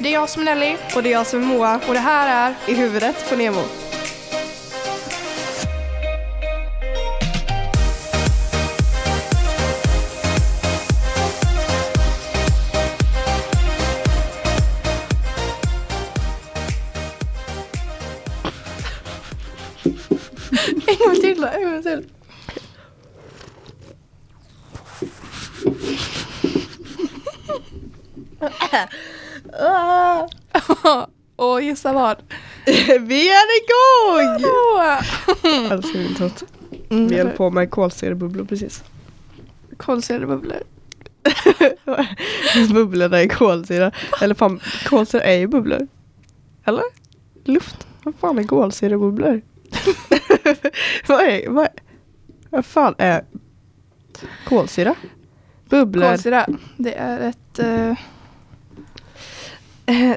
Det är jag som är Nelly Och det är jag som är Moa. och det här är I huvudet på Nemo. Vad? Vi är igång! Älskar introt. Mm, Vi höll på med kolsyrebubblor precis. Kolsyrade bubblor. Bubblorna är kolsyra. Eller fan, kolsyra är ju bubblor. Eller? Luft. Vad fan är kolsyrebubblor? vad är, vad, vad fan är kolsyra? Bubblor. Kolsyra, det är ett... Uh,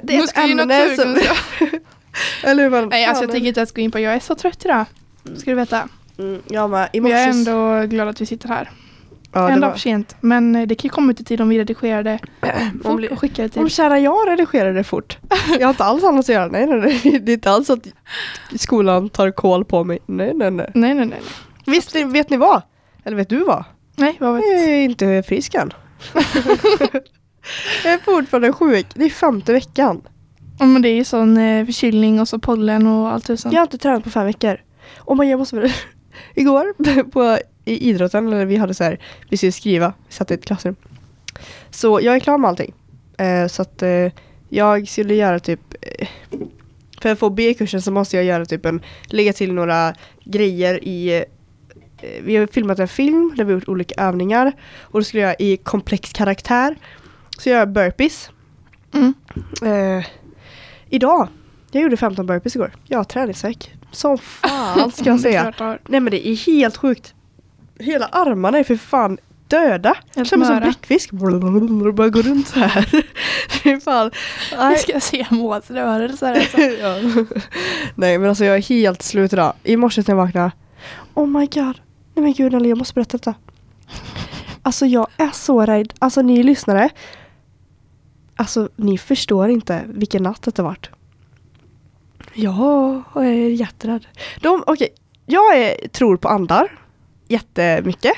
Det är ett ämne som... Eller hur man... Nej, alltså jag tänker inte ens gå in på. Jag är så trött idag. Ska du veta. Mm, jag med. I jag är ändå glad att vi sitter här. ja, en det dag var, för sent. Men eh, det kan ju komma ut i tid om vi redigerade om, fort och skickade till. om kära jag redigerar det fort. Jag har inte alls annat att göra. Nej, nej, nej. Det är inte alls att skolan tar koll på mig. Nej, nej, nej. Nej, nej, nej. nej. Visst, vet ni vad? Eller vet du vad? Nej, vad vet Jag är inte frisk än. jag är fortfarande sjuk. Det är femte veckan. Ja, men det är ju sån eh, förkylning och så pollen och allt tusan. Jag har inte tränat på fem veckor. Och man, jag måste. Igår på, i idrotten, eller vi hade så här, vi skulle skriva, vi satt i ett klassrum. Så jag är klar med allting. Eh, så att eh, jag skulle göra typ, eh, för att få B-kursen så måste jag göra typ en, lägga till några grejer i eh, vi har filmat en film där vi har gjort olika övningar och då skulle jag i komplex karaktär. Så jag gör burpees. Mm. Eh, idag, jag gjorde 15 burpees igår. Jag har träningsvärk. Som fan ska jag säga. Nej men det är helt sjukt. Hela armarna är för fan döda. Jag känner mig som bläckfisk. Bara går runt så här. Fan. Nu Nej. ska jag se Moas rörelser. Alltså. ja. Nej men alltså jag är helt slut idag. I morse när jag vaknade. Oh my god. Nej men gud jag måste berätta detta. Alltså jag är så rädd. Alltså ni lyssnare. Alltså ni förstår inte vilken natt det har varit. Jag är jätterädd. De, okej. Jag är, tror på andar. Jättemycket.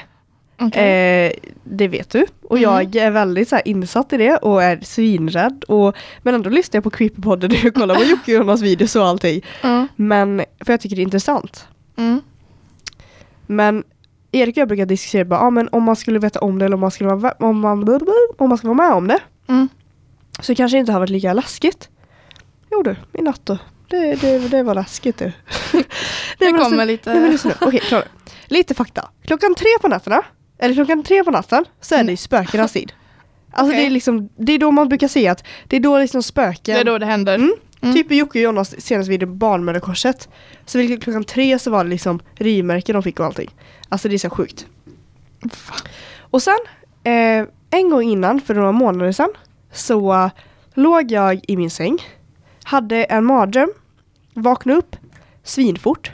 Okej. Eh, det vet du. Och Mm. jag är väldigt så här, insatt i det och är svinrädd. Och, men ändå lyssnar jag på Creepypodden och kollar på Jocke och Jonas videos och allting. Mm. Men, för jag tycker det är intressant. Mm. Men Erik och jag brukar diskutera bara, ah, men om man skulle veta om det eller om man skulle vara, om man, om man ska vara med om det. Mm. Så kanske det inte har varit lika läskigt. Jo du, i natt då. Det, det, det var läskigt du. Det kommer alltså- lite... Nej, men lyssna nu. Okej, klar. Lite fakta. Klockan tre på nätterna, eller klockan tre på natten, så är det ju spökenas tid. Alltså Okej. det är liksom, det är då man brukar se att det är då liksom spöken det är då det händer. Mm. Mm. Typ i Jocke och Jonas senaste video Barnmödrakorset. Så vid klockan tre så var det liksom rivmärken de fick och allting. Alltså det är så sjukt. Och sen, eh, en gång innan, för några månader sedan, så låg jag i min säng, hade en mardröm, vaknade upp svinfort.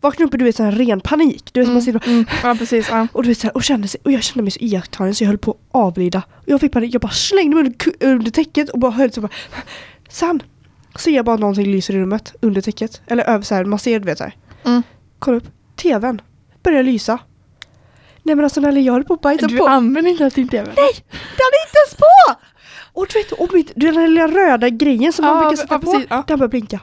Vaknade upp i du vet, sån här ren panik. Du vet, man sitter och, Mm. Ja, precis. Ja. och, du vet, så här, och, kände sig, och jag kände mig så iakttagen så jag höll på att avlida. Och jag fick panik, jag bara slängde mig under, under täcket och bara höll så bara. Sen ser jag bara någonting lyser i rummet under täcket. Eller över så här, man ser du vet så här. Mm. Kolla upp, tvn börjar lysa. Nej men alltså Nelly jag höll på att bajsa Du på. använder inte ens din TV? Nej! Den är inte ens på! Och du vet, och mitt, den där lilla röda grejen som man brukar sätta på, den börjar blinka.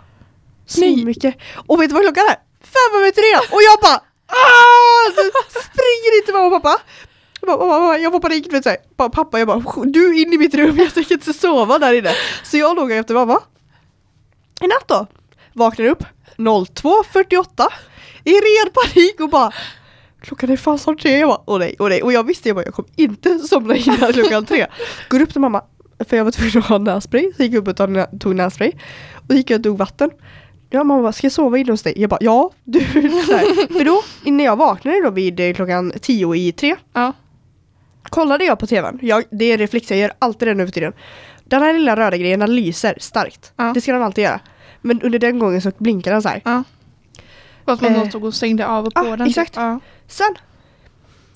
Så mycket. Och vet du vad klockan är? Fem över tre! Och jag bara ah! Så springer in till mamma och pappa. Jag, bara, får panik, du vet såhär. Pappa, jag bara du in i mitt rum, jag tänker inte sova där inne. Så jag låg efter mamma. I natt då. Vaknar upp 02.48 i ren panik och bara Klockan är fan snart tre. Jag bara, åh nej, åh nej. Och jag visste jag bara, jag kommer inte somna innan klockan tre. Går upp till mamma, för jag var tvungen att ha nässpray. Så gick jag upp och tog, nä- tog nässpray. Och gick jag och tog vatten. Ja, mamma bara, ska jag sova inne hos dig? Jag bara, ja. Du. För då, innan jag vaknade då vid eh, klockan tio i tre. Ja. Kollade jag på tvn. Jag, det är en reflex, jag gör alltid det nu för tiden. Den här lilla röda grejen, den lyser starkt. Ja. Det ska den alltid göra. Men under den gången så blinkar den så här. ja. Fast man Eh. stod och stängde av och på Ah, den. exakt. Ja. Sen.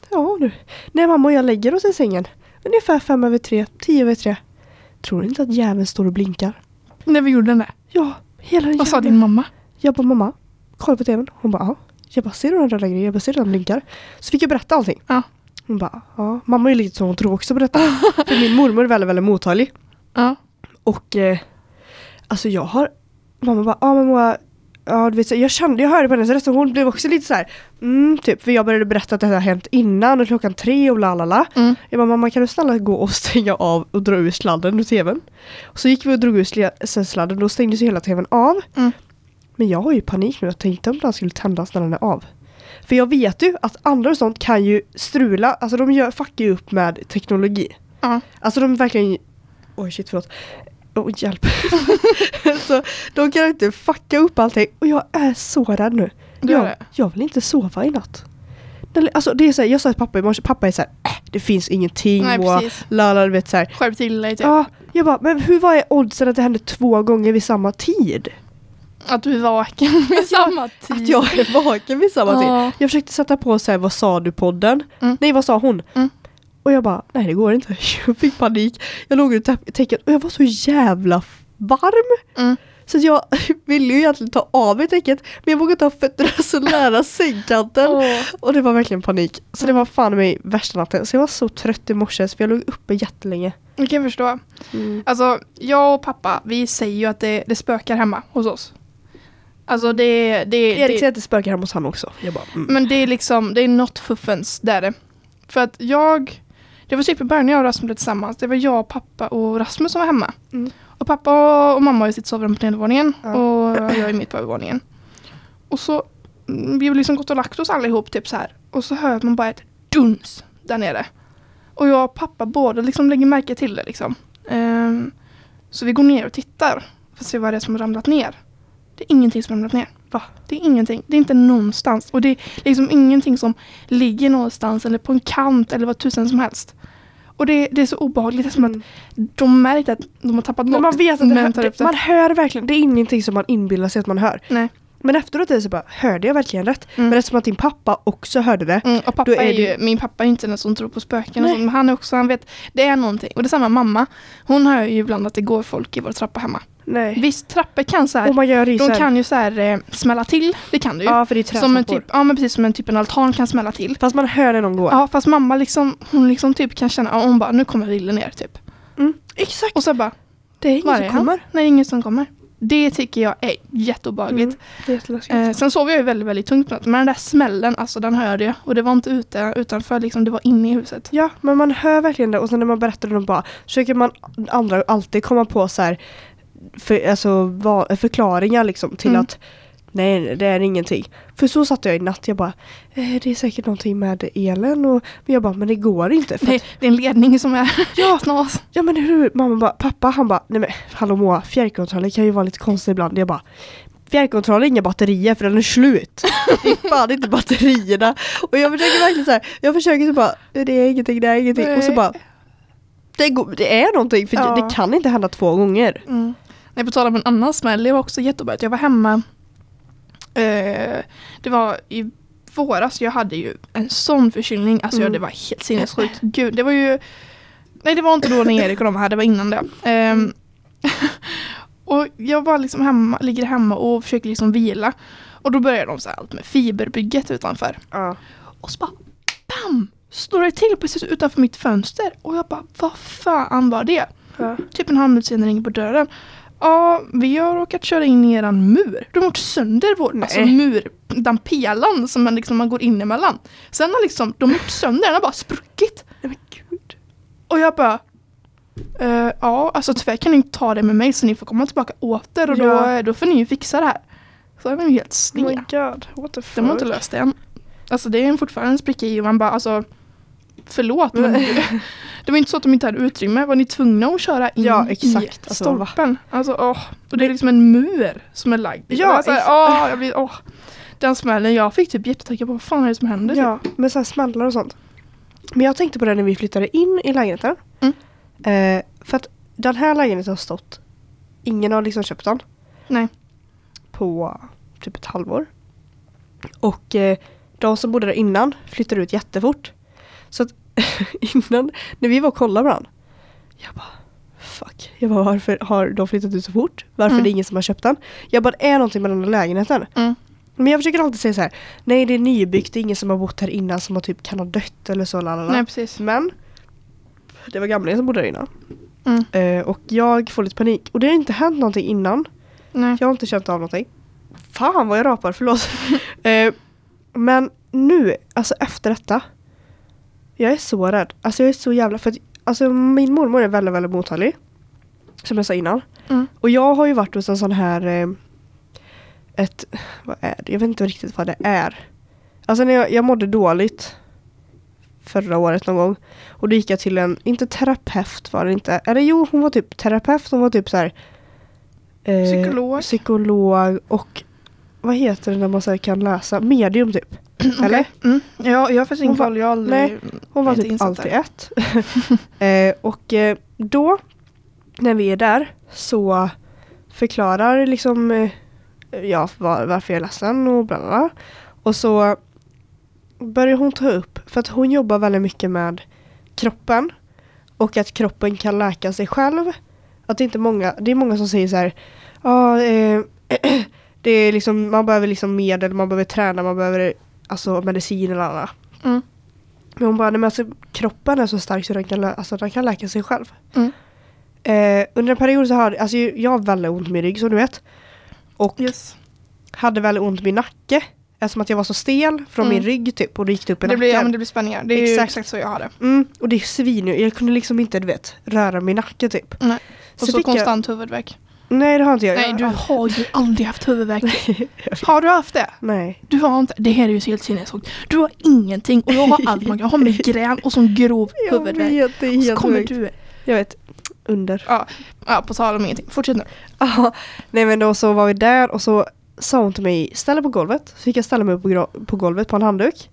Ja nu. När mamma och jag lägger oss i sängen. Ungefär fem över tre, tio över tre. Tror du inte att jäveln står och blinkar? När vi gjorde den där. Ja, hela den Vad sa din mamma? Jag bara mamma, kolla på tvn. Hon bara ja. Jag bara ser du den röda grejen? Jag bara ser du den blinkar? Så fick jag berätta allting. Ja. Hon bara ja. Mamma är lite så hon tror också på detta. För min mormor är väldigt, väldigt mottaglig. Ja. Och eh, alltså jag har Mamma bara ja men Moa Ja du vet så, jag kände, jag hörde på hennes röst och hon blev också lite så här. Mm, typ för jag började berätta att det här har hänt innan och klockan tre och la la la. Mm. Jag bara mamma kan du snälla gå och stänga av och dra ur sladden ur tvn? Och så gick vi och drog ur sladden och då stängdes ju hela tvn av. Mm. Men jag har ju panik nu, jag tänkte om den skulle tändas när den är av. För jag vet ju att andra och sånt kan ju strula, alltså de gör, fuckar ju upp med teknologi. Ja. Alltså de verkligen Oj shit förlåt. Åh hjälp. så de kan inte fucka upp allting och jag är så rädd nu. Jag, jag vill inte sova i natt. Alltså det är så här, jag sa till pappa i morse, pappa är så här, äh, det finns ingenting Nej, och lala, du vet så här. Skärp till dig typ. Ja, jag bara, men hur var är oddsen att det hände två gånger vid samma tid? Att du är vaken vid samma tid. Att jag är vaken vid samma tid. Ja. Jag försökte sätta på så här, vad sa du podden? Mm. Nej, vad sa hon? Mm. Och jag bara, nej det går inte. Jag fick panik. Jag låg täck- täcket och jag var så jävla varm. Mm. Så jag ville ju egentligen ta av mig täcket men jag vågade inte ha fötterna så nära sängkanten. Åh. Och det var verkligen panik. Så det var fan mig värsta natten. Så jag var så trött i morse så jag låg uppe jättelänge. Jag kan förstå. Mm. Alltså, jag och pappa, vi säger ju att det, det spökar hemma hos oss. Alltså det, det, Erik det säger att det spökar hemma hos han också. Bara, mm. Men det är liksom, det är något fuffens, det är det. För att jag, det var typ i början när jag och Rasmus blev tillsammans, det var jag, pappa och Rasmus som var hemma. Mm. Och pappa och mamma har ju sitt sovrum på nedervåningen Ja. och jag är mitt på övervåningen. Och så, mm, vi har liksom gått och lagt oss allihop typ så här. Och så hör man bara ett duns där nere. Och jag och pappa båda liksom lägger märke till det liksom. Ehm, så vi går ner och tittar för att se vad det är som har ramlat ner. Det är ingenting som har ramlat ner. Va? Det är ingenting. Det är inte någonstans. Och det är liksom ingenting som ligger någonstans eller på en kant eller vad tusen som helst. Och det, det är så obehagligt. Det är som att de märkt att de har tappat Men något. man vet att det, men hör, det, man hör verkligen, det är ingenting som man inbillar sig att man hör. Nej. Men efteråt är det så bara, hörde jag verkligen rätt? Mm. Men eftersom att din pappa också hörde det. Mm, och pappa är är, ju, min pappa är inte den som tror på spöken och sånt, men han är också, han vet, det är någonting. Och det är samma mamma, hon hör ju ibland att det går folk i vår trappa hemma. Nej. Visst, trappor kan så här, Oh god, de kan ju så här eh, smälla till, det kan du ju. Ja, för det är som en trätrappor. typ, ja men precis som en typ en altan kan smälla till. Fast man hör när någon går. Ja fast mamma liksom, hon liksom typ kan känna, ja, hon bara nu kommer Rille ner typ. Mm. Exakt. Och så bara, Det är ingen som är kommer. Nej det är ingen som kommer. Det tycker jag är jätteobehagligt. Mm. Eh, sen sov jag ju väldigt, väldigt tungt. Men den där smällen, alltså den hörde jag. Och det var inte ute utanför, liksom, det var inne i huset. Ja, men man hör verkligen det och sen när man berättar det de bara försöker man andra alltid komma på så här för, alltså, va, förklaringar liksom till Mm. att nej, nej, det är ingenting. För så satt jag i natt, jag bara eh, det är säkert någonting med elen och men jag bara men det går inte. För Det, att, det är en ledning som är ja. snas. ja men hur, mamma bara, pappa han bara nej men hallå Moa, fjärrkontrollen kan ju vara lite konstig ibland. Jag bara Fjärrkontroll är inga batterier för den är slut. Det är fan inte batterierna. Och jag försöker verkligen så här, jag försöker så bara, det är ingenting, det är ingenting. Och så Nej. bara, det, går, det är någonting för Ja. det, det kan inte hända två gånger. Mm. Nej, på tal om en annan smäll, det var också jätteobehagligt. Jag var hemma, eh, det var i våras, jag hade ju en sån förkylning, alltså Mm. ja, det var helt sinnessjukt. Gud, det var ju, nej det var inte då när Erik och de var här, det var innan det. Ehm, och jag var liksom hemma, ligger hemma och försöker liksom vila. Och då börjar de så här allt med fiberbygget utanför. Ja. Och så bara BAM! Står det till precis utanför mitt fönster. Och jag bara, vad fan var det? Ja. Typ en halv minut senare ringer på dörren. Ja, vi har råkat köra in i eran mur. De har gjort sönder vår Nej. alltså mur, den pelan som man, liksom, man går in emellan. Sen har liksom, de gjort sönder den, har bara spruckit. Nej men gud. Och jag bara, eh, ja alltså tyvärr kan ni inte ta det med mig så ni får komma tillbaka åter och Ja. då, då får ni ju fixa det här. Så är de helt Oh my sned. god, what the De har inte fuck. löst det än. Alltså det är fortfarande en spricka i och man bara alltså Förlåt men det var inte så att de inte hade utrymme. Var ni tvungna att köra in Ja, i exakt. Alltså, va? stolpen? Alltså, åh. Och det är liksom en mur som är lagd. Ja, alltså, åh, jag blir, åh. Den smällen, jag fick typ hjärtattacker på vad fan är det som händer? typ? Ja, med så här smällar och sånt. Men jag tänkte på det när vi flyttade in i lägenheten. Mm. Eh, för att den här lägenheten har stått, ingen har liksom köpt den. Nej. På typ ett halvår. Och eh, de som bodde där innan flyttade ut jättefort. Så att innan, när vi var och kollade på den. Jag bara, fuck. Jag bara varför har de flyttat ut så fort? Varför Mm. är det ingen som har köpt den? Jag bara det är någonting med den här lägenheten. Mm. Men jag försöker alltid säga så här. Nej det är nybyggt, det är ingen som har bott här innan som har typ kan ha dött eller så. Lalala. Nej precis. Men det var gamlingen som bodde där innan. Mm. Eh, och jag får lite panik. Och det har inte hänt någonting innan. Nej. Jag har inte känt av någonting. Fan vad jag rapar, förlåt. eh, men nu, alltså efter detta. Jag är så rädd. Alltså jag är så jävla... För att, alltså min mormor är väldigt, väldigt mottaglig. Som jag sa innan. Mm. Och jag har ju varit hos en sån här... Eh, ett... Vad är det? Jag vet inte riktigt vad det är. Alltså när jag, jag mådde dåligt. Förra året någon gång. Och då gick jag till en, inte terapeut var det inte. Eller jo, hon var typ terapeut. Hon var typ så här. eh, Psykolog. Psykolog och vad heter det när man så kan läsa? Medium typ. Eller? Mm. Ja, jag har faktiskt ingen koll. Jag aldrig... Hon var typ alltid där. ett. eh, och eh, då, när vi är där, så förklarar liksom eh, ja, var, varför jag är ledsen och bla bla bla. Och så börjar hon ta upp, för att hon jobbar väldigt mycket med kroppen. Och att kroppen kan läka sig själv. Att det inte många, det är många som säger så här, ja, eh, det är liksom, man behöver liksom medel, man behöver träna, man behöver alltså medicin eller annat. Mm. Men hon bara, nej men alltså kroppen är så stark så den kan, alltså, den kan läka sig själv. Mm. Eh, under en period så har alltså jag har väldigt ont i min rygg som du vet. Och Yes. hade väldigt ont i min nacke. Eftersom att jag var så stel från Mm. min rygg typ och det gick upp i Det nacken. blir, ja, men det blir spänningar. Det är Exakt. exakt så jag har det. mm, och det är svin Jag kunde liksom inte du vet röra min nacke typ. Nej. Och så, fick konstant huvudvärk. Jag, nej det har inte jag. Nej, jag du har ju aldrig haft huvudvärk. jag Har du haft det? nej. Du har inte. Det här är ju helt sinnessjukt. Du har ingenting och jag har allt man kan. Jag har migrän och sån grov Jag huvudvärk. vet, det är Och så helt kommer du. Jag vet. Under. Ja, på tal om ingenting. Fortsätt nu. Ja, nej men då så var vi där och så sa hon till mig ställa på golvet. Så fick jag ställa mig på, på golvet på en handduk.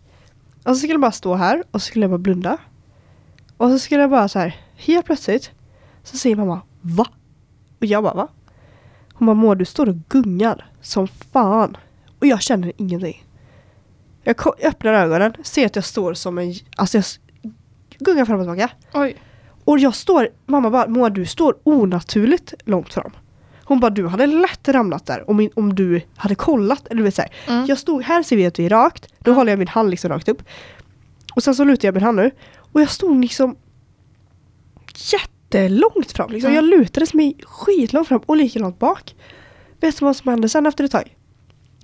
Och så skulle jag bara stå här och så skulle jag bara blunda. Och så skulle jag bara så här helt plötsligt så säger mamma va? Och jag bara va? Hon bara Moa du står och gungar som fan. Och jag känner ingenting. Jag, öppnar ögonen, ser att jag står som en, alltså jag gungar fram och tillbaka. Oj. Och jag står, mamma bara Moa du står onaturligt långt fram. Hon bara du hade lätt ramlat där om, om du hade kollat. Eller du vet, så här. Mm. Jag stod, här ser vi att vi är rakt. Då Mm. håller jag min hand liksom rakt upp. Och sen så lutar jag min hand nu. Och jag stod liksom jättelångt fram. Liksom. Mm. Jag lutades mig skitlångt fram och likadant bak. Vet du vad som hände sen efter ett tag?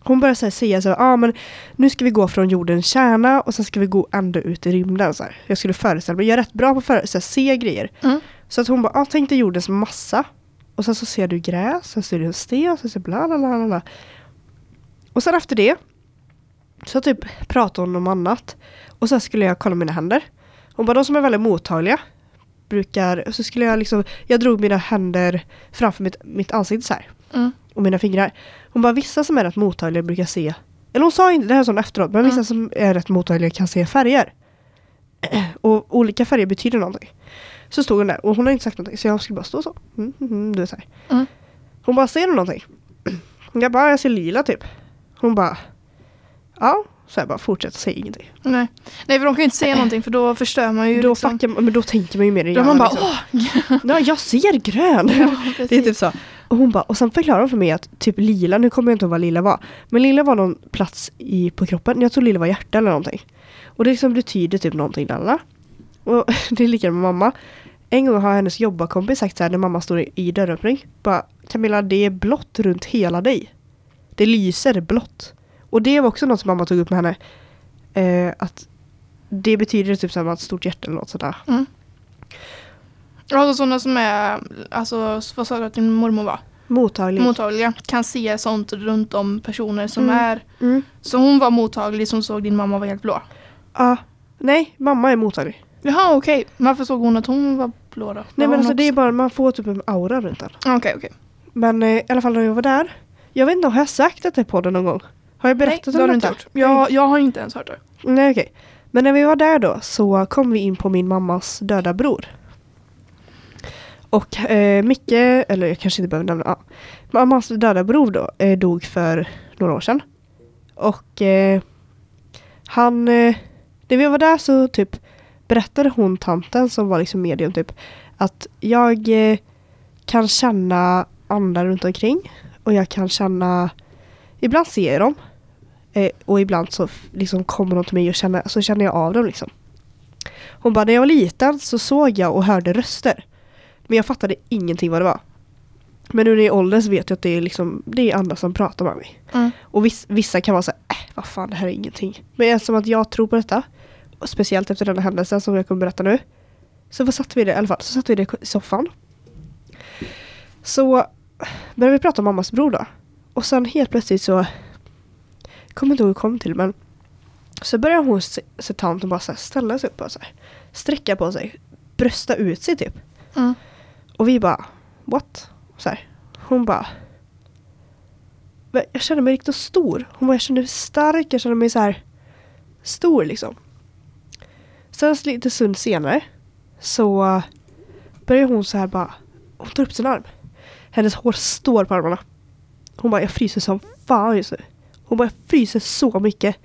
Hon började så här säga så här, ah, men nu ska vi gå från jordens kärna och sen ska vi gå ända ut i rymden. Så här. Jag skulle föreställa mig, jag är rätt bra på att se grejer. Mm. Så att hon bara, ah, tänk dig jordens massa. Och sen så ser du gräs, sen ser du en sten, sen ser bla bla bla, bla. Och sen efter det så typ pratade hon om annat. Och sen skulle jag kolla mina händer. Hon bara, de som är väldigt mottagliga brukar, så skulle jag liksom, jag drog mina händer framför mitt, mitt ansikte så här. Mm. Och mina fingrar. Hon bara, vissa som är rätt mottagliga brukar se, eller hon sa inte, det här sa hon efteråt, men vissa Mm. som är rätt mottagliga kan se färger. Och olika färger betyder någonting. Så stod hon där och hon har inte sagt någonting så jag skulle bara stå så. Mm, mm, mm, du vet så. Mm. Hon bara, ser du någonting? Jag bara, jag ser lila typ. Hon bara, ja. Så jag bara fortsätter säga ingenting. Nej. Nej, för de kan ju inte säga någonting för då förstör man ju Då, liksom. fuckar, men då tänker man ju mer i Då man bara liksom. åh! Ja, jag ser grön! Ja, Det är typ så. Och hon bara, och sen förklarar hon för mig att typ lila, nu kommer jag inte ihåg vad lila var. Men lila var någon plats i, på kroppen. Jag tror lila var hjärta eller någonting. Och det liksom betyder typ någonting där. Och det är likadant med mamma. En gång har hennes jobbarkompis sagt så här när mamma står i, i dörröppning. Bara Camilla det är blått runt hela dig. Det lyser blått. Och det var också något som mamma tog upp med henne. Eh, att det betyder typ som ett stort hjärta eller något sådär. Mm. Alltså sådana som är, alltså vad sa du att din mormor var? Mottaglig. Mottagliga. Kan se sånt runt om personer som Mm. är. mm. Så hon var mottaglig som såg din mamma var helt blå. Ja. Nej, mamma är mottaglig. Jaha okej. Varför såg hon att hon var blå då? Nej Var men hon alltså det är också- bara, man får typ en aura runt den. Okej okej. Men eh, i alla fall när jag var där. Jag vet inte, har jag sagt detta i podden någon gång? Har jag Nej berättat det har om du inte gjort. Jag, jag har inte ens hört det. Nej okej. Men när vi var där då så kom vi in på min mammas döda bror. Och eh, Micke, eller jag kanske inte behöver nämna, ja. Mammas döda bror då eh, dog för några år sedan. Och eh, han, eh, när vi var där så typ berättade hon tanten som var liksom medium typ att jag, eh, kan känna andra runt omkring. Och jag kan känna, ibland ser jag dem. Eh, och ibland så liksom kommer de till mig och känner, så känner jag av dem liksom. Hon bara, när jag var liten så såg jag och hörde röster. Men jag fattade ingenting vad det var. Men nu när jag är ålder så vet jag att det är, liksom, det är andra som pratar med mig. Mm. Och viss, vissa kan vara så här, äh, vad fan det här är ingenting. Men eftersom att jag tror på detta, och speciellt efter den här händelsen som jag kommer berätta nu. Så vad satt vi det i alla fall, så satt vi det i soffan. Så började vi prata om mammas bror då. Och sen helt plötsligt så, kommer inte ihåg hur det kom till men. Så börjar hon se, se tant och bara så här, ställa sig upp och så här, sträcka på sig, brösta ut sig typ. Mm. Och vi bara, what? Så här. Hon bara, "Men jag känner mig riktigt stor. Hon bara, jag känner mig stark, jag känner mig så här stor liksom. Sen lite stund senare så börjar hon så här bara, hon tar upp sin arm. Hennes hår står på armarna. Hon bara, jag fryser som fan just nu. Hon bara, jag fryser så mycket.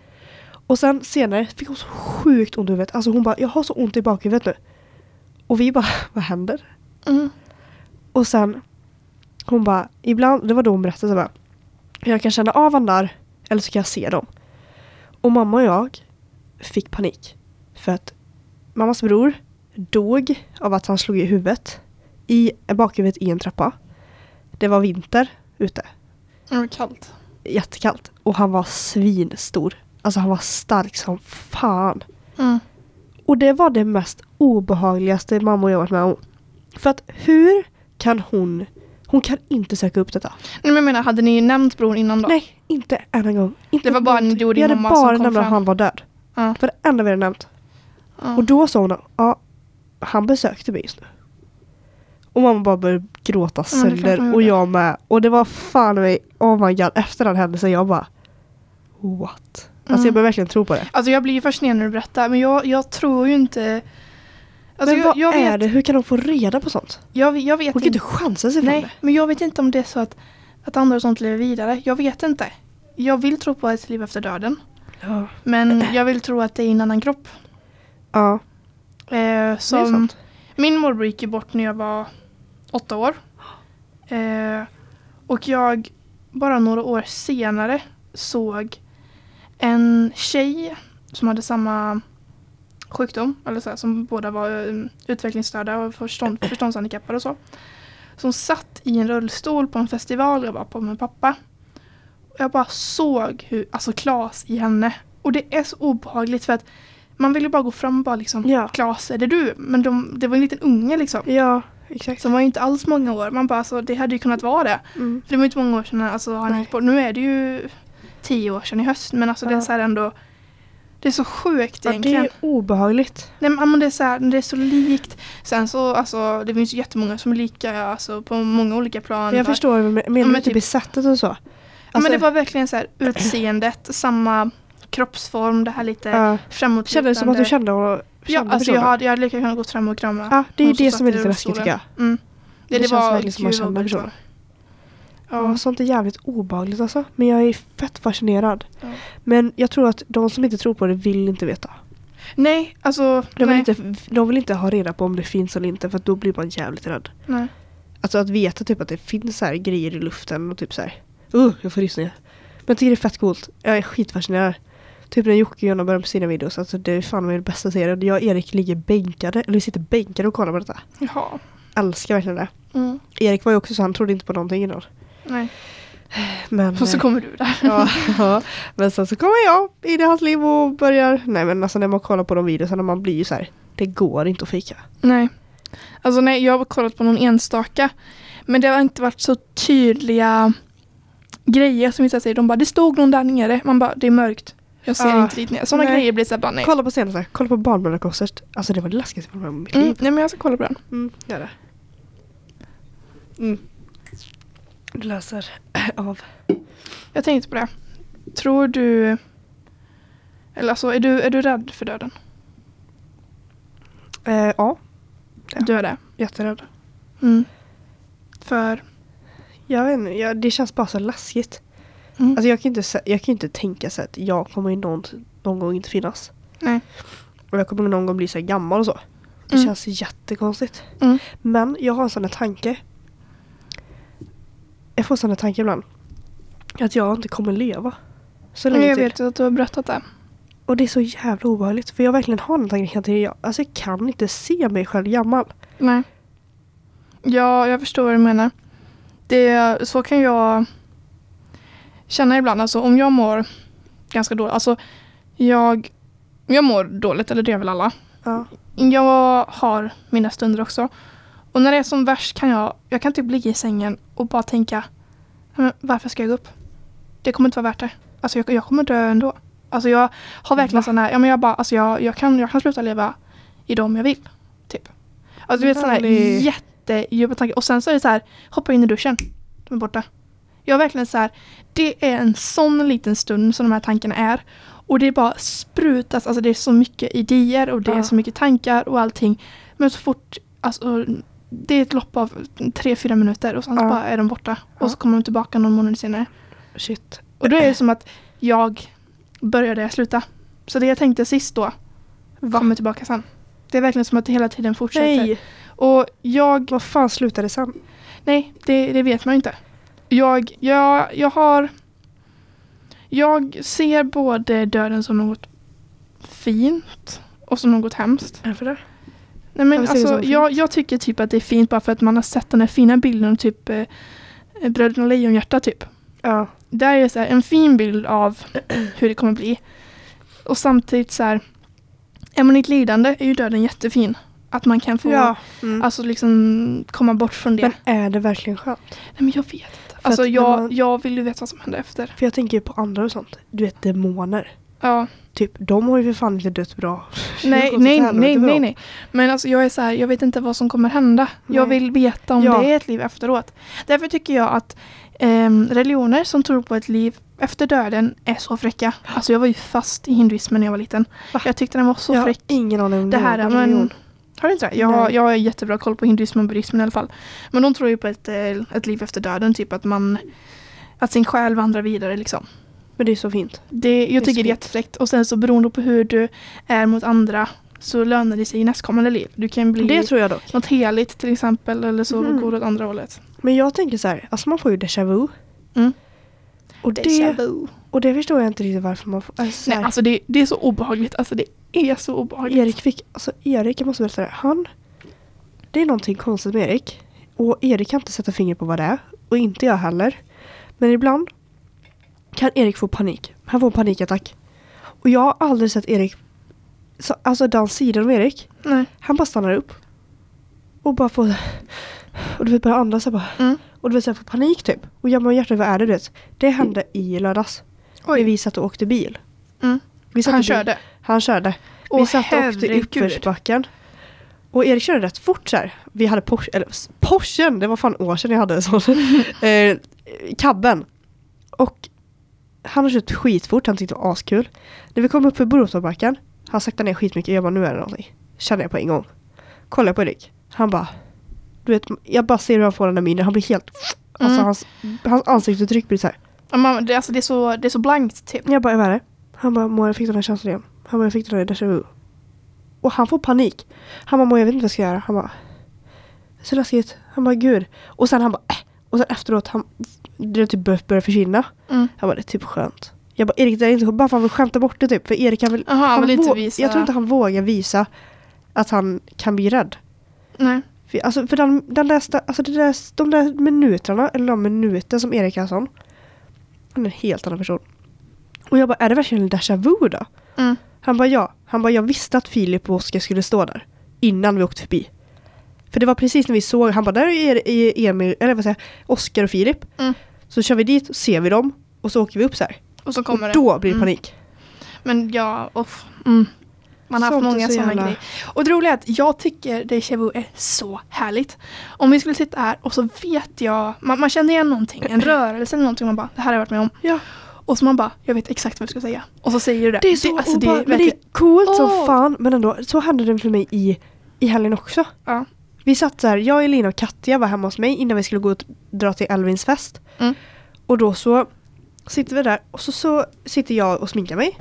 Och sen senare fick hon så sjukt ont i huvudet. Alltså hon bara, jag har så ont i bakhuvudet nu. Och vi bara, vad händer? Mm. Och sen hon bara, ibland, det var då hon berättade så bara, jag kan känna av andar eller så kan jag se dem. Och mamma och jag fick panik. För att mammas bror dog av att han slog i huvudet i bakhuvudet i en trappa. Det var vinter ute, Det var kallt. Jättekallt. Och han var svinstor. Alltså han var stark som fan. Mm. Och det var det mest obehagligaste mamma och jag varit med om. För att hur kan hon, hon kan inte söka upp detta. Nej, men jag menar, hade ni nämnt bron innan då? Nej, inte en gång. Inte Det var bara du och din hade mamma bara som kom nämnt att fram. han var död. Ja. För det enda vi hade nämnt. Ja. Och då sa hon ja, han besökte mig just nu. Och mamma bara började gråta är sönder och gjorde. jag med. Och det var fan mig, oh my god, efter den händelsen jag bara What? Alltså Mm. jag började verkligen tro på det. Alltså jag blir ju fascinerad när du berättar men jag, jag tror ju inte... Alltså men jag, vad jag, är vet, det? Hur kan de få reda på sånt? jag, jag vet Hon kan inte. chansa sig Nej, det. men jag vet inte om det är så att, att andra och sånt lever vidare. Jag vet inte. Jag vill tro på ett liv efter döden. Ja. Men jag vill tro att det är en annan kropp. ja, Eh, är som, min morbror gick ju bort när jag var åtta år. Eh, och jag bara några år senare såg en tjej som hade samma sjukdom, eller så här, som båda var eh, utvecklingsstörda och förstånd, förståndshandikappade och så. Som satt i en rullstol på en festival jag var på med pappa. Och jag bara såg hur, alltså Klas i henne. Och det är så obehagligt för att man vill ju bara gå fram och bara liksom Ja. Klas, är det du? Men de, det var en liten unge liksom. Ja, exakt. Som var ju inte alls många år. Man bara, alltså, det hade ju kunnat vara det. Mm. För det var ju inte många år sedan alltså, han Nej. gick bort. Nu är det ju tio år sedan i höst. Men alltså det är Ja. så här ändå. Det är så sjukt Ja, det egentligen. är obehagligt. Nej, men det, är så här, det är så likt. Sen så, alltså det finns ju jättemånga som är lika alltså, på många olika plan. Jag förstår, men men du typ sättet och så? Ja, Alltså, men det var verkligen så här utseendet, samma kroppsform, det här lite ja. framåtlutande. Kändes som att du kände, Ja, alltså jag hade, jag hade lika gärna gått fram och kramat. Ja, det är hon det som är lite läskigt tycker jag. Mm. Det, Det det, känns var verkligen som man gud, vad känner var. Ja. Ja. sånt är jävligt obehagligt alltså. Men jag är fett fascinerad. Ja. Men jag tror att de som inte tror på det vill inte veta. Nej, alltså De vill, nej, inte, de vill inte ha reda på om det finns eller inte för att då blir man jävligt rädd. nej. Alltså att veta typ att det finns så här grejer i luften och typ så här. Uh, jag får rysningar. Men jag tycker det är fett coolt. Jag är skitfascinerad. Typ när Jocke och Jonna börjar på sina videos. Alltså det är fan min bästa serie. Jag och Erik ligger bänkade. Eller vi sitter bänkade och kollar på detta. Jaha. Älskar verkligen det. Mm. Erik var ju också så han trodde inte på någonting innan. Nej. Men, Och så eh, kommer du där. ja, ja. Men sen så kommer jag in i hans liv och börjar. Nej men alltså när man kollar på de videorna man blir ju så här. Det går inte att fika. Nej. Alltså nej, jag har kollat på någon enstaka. Men det har inte varit så tydliga grejer som vissa säger. De bara, det stod någon där nere. Man bara, det är mörkt. Jag ser Ja, inte dit ner. Sådana nej. grejer blir så här bara, nej. Kolla på senaste. Kolla på barnbrödrakorset. Alltså det var det läskigaste jag varit med om i mitt Mm, liv. nej men jag ska kolla på den. Mm, gör det. Mm. Du läser av. Jag tänkte på det. Tror du... Eller alltså, är du, är du rädd för döden? Eh, ja, Ja. Du är det? jätterädd. Mm. För... Jag vet inte, jag, det känns bara så läskigt. Mm. Alltså jag kan inte, jag kan inte tänka så att jag kommer någon, någon gång inte finnas. Nej. Och jag kommer någon gång bli så här gammal och så. Det Mm. känns jättekonstigt. Mm. Men jag har en sån här tanke. jag får sådana tankar ibland. Att jag inte kommer leva. Så länge Jag till. vet att du har berättat det. Och det är så jävla obehagligt. För jag verkligen har den tanken hela tiden. Jag, alltså jag kan inte se mig själv gammal. Nej. Ja, jag förstår vad du menar. Det, så kan jag känna ibland. Alltså om jag mår ganska dåligt. Alltså jag, jag mår dåligt, eller det gör väl alla. Ja. Jag har mina stunder också. Och när det är som värst kan jag, jag kan typ ligga i sängen och bara tänka "Men varför ska jag gå upp? Det kommer inte vara värt det. Alltså jag, jag kommer dö ändå. Alltså jag har verkligen sån här, ja men jag bara, alltså jag, jag, kan, jag kan sluta leva i dem jag vill. Typ. Alltså du vet sådana här jättedjupa tankar. Och sen så är det så här, hoppa in i duschen. De är borta. Jag har verkligen så här, det är en sån liten stund som de här tankarna är. Och det bara sprutas, alltså det är så mycket idéer och det är Ja. så mycket tankar och allting. Men så fort, alltså det är ett lopp av tre, fyra minuter och sen så Ja. bara är de borta. Ja. Och så kommer de tillbaka någon månad senare. Shit. Och då är det som att jag började jag sluta. Så det jag tänkte sist då kommer tillbaka sen. Det är verkligen som att det hela tiden fortsätter. Nej! Och jag, Vad fan slutade sen? nej det, det vet man ju inte. Jag, jag, jag har jag ser både döden som något fint och som något hemskt. Varför det? Nej, men alltså, som fint? jag, jag tycker typ att det är fint bara för att man har sett den här fina bilden om typ eh, Bröderna Lejonhjärta typ. Ja. Där är så här, en fin bild av hur det kommer bli. Och samtidigt så här, är man i ett lidande är ju döden jättefin. Att man kan få ja. Mm. alltså liksom komma bort från det. Men är det verkligen skönt? Nej men jag vet inte. Alltså jag, man- jag vill ju veta vad som händer efter. För jag tänker ju på andra och sånt. Du vet demoner. Ja. Typ, de har ju för fan inte dött bra. Nej, nej, nej, nej, nej. Men alltså jag är så här, jag vet inte vad som kommer hända. Jag Nej. vill veta om Ja. det är ett liv efteråt. Därför tycker jag att ehm, religioner som tror på ett liv efter döden är så fräcka. Alltså jag var ju fast i hinduismen när jag var liten. Va? Jag tyckte den var så jag fräck. ingen aning om Det här, men, religion. Har du inte det? Jag, har- jag har jättebra koll på hinduismen och buddhismen i alla fall. Men de tror ju på ett, eh, ett liv efter döden, typ att man att sin själ vandrar vidare liksom. Men det är så fint. Det, jag är tycker det är jättefräckt. Och sen så beroende på hur du är mot andra så lönar det sig i nästkommande liv. Du kan bli Det tror jag dock. något heligt till exempel eller så Mhm. går det åt andra hållet. Men jag tänker så här, alltså man får ju déjà vu. Mm. Och, Déjà det, vu. Och det förstår jag inte riktigt varför man får. Alltså, så Nej, alltså det, det är så obehagligt. Alltså det är så obehagligt. Erik fick, alltså Erik, jag måste berätta det. Han, det är någonting konstigt med Erik. Och Erik kan inte sätta fingret på vad det är. Och inte jag heller. Men ibland kan Erik få panik. Han får en panikattack. Och jag har aldrig sett Erik, så, alltså den sidan av Erik. Nej. Han bara stannar upp. Och bara får, och du vet börjar andas så bara. Mm. Och du vet så här, får panik typ. Och jag bara hjärtat vad är det du vet. Det hände i lördags. Oj. vi satt och åkte bil. Mm. Vi satt Han i bil. körde. Han körde. Vi Åh, satt och åkte herregud. uppförsbacken. Och Erik körde rätt fort så här. Vi hade Porsche, eller s- Porschen, det var fan år sedan jag hade en sån. eh, cabben. Och han har kört skitfort, han tyckte det var askul. När vi kom upp för Boråsbacken, han saktade ner skitmycket. Jag bara, nu är det någonting. Känner jag på en gång. Kollar jag på Erik. Han bara, du vet, jag bara ser hur han får den där minen. Han blir helt, alltså Mm. hans, hans ansiktsuttryck blir så här. Man, det, alltså det, är så, det är så blankt typ. Jag bara, vad är det? Han bara, Moa jag fick den här känslan igen. Han bara, jag fick den här déjà vu. Och han får panik. Han bara, Moa jag vet inte vad jag ska göra. Han bara, så läskigt. Han bara, gud. Och sen han bara, äh. Och sen efteråt, han, det typ bör- börjar försvinna. Mm. Han bara, det är typ skönt. Jag bara, Erik det är inte bara för han vill skämta bort det typ. För Erik kan väl, Aha, han vill inte visa- Jag tror inte han vågar visa att han kan bli rädd. Nej. För, alltså, för den, den där, alltså det där, de där minuterna, eller de minuter som Erik är sån. Han är en helt annan person. Och jag bara, är det verkligen en déjà vu då? Mm. Han bara ja. Han bara jag visste att Filip och Oskar skulle stå där. Innan vi åkte förbi. För det var precis när vi såg, han bara där är Emil, eller vad säger Oskar och Filip. Mm. Så kör vi dit och ser vi dem. Och så åker vi upp så här. Och så kommer och det. då blir det Mm. panik. Men ja, off. Mm. Man har haft Sånt många så sådana grejer. Och det roliga är att jag tycker déjà vu är så härligt. Om vi skulle sitta här och så vet jag, man, man känner igen någonting, en rörelse eller någonting, man bara, det här har jag varit med om. Ja. Och så man bara, jag vet exakt vad du ska säga. Och så säger du det. Det är så, alltså, det bara, är men det är coolt som Åh. fan. Men ändå, så hände det för mig i, i helgen också. ja. Vi satt så här, jag, Elina och Katja var hemma hos mig innan vi skulle gå och dra till Elvins fest. Mm. Och då så sitter vi där och så, så sitter jag och sminkar mig.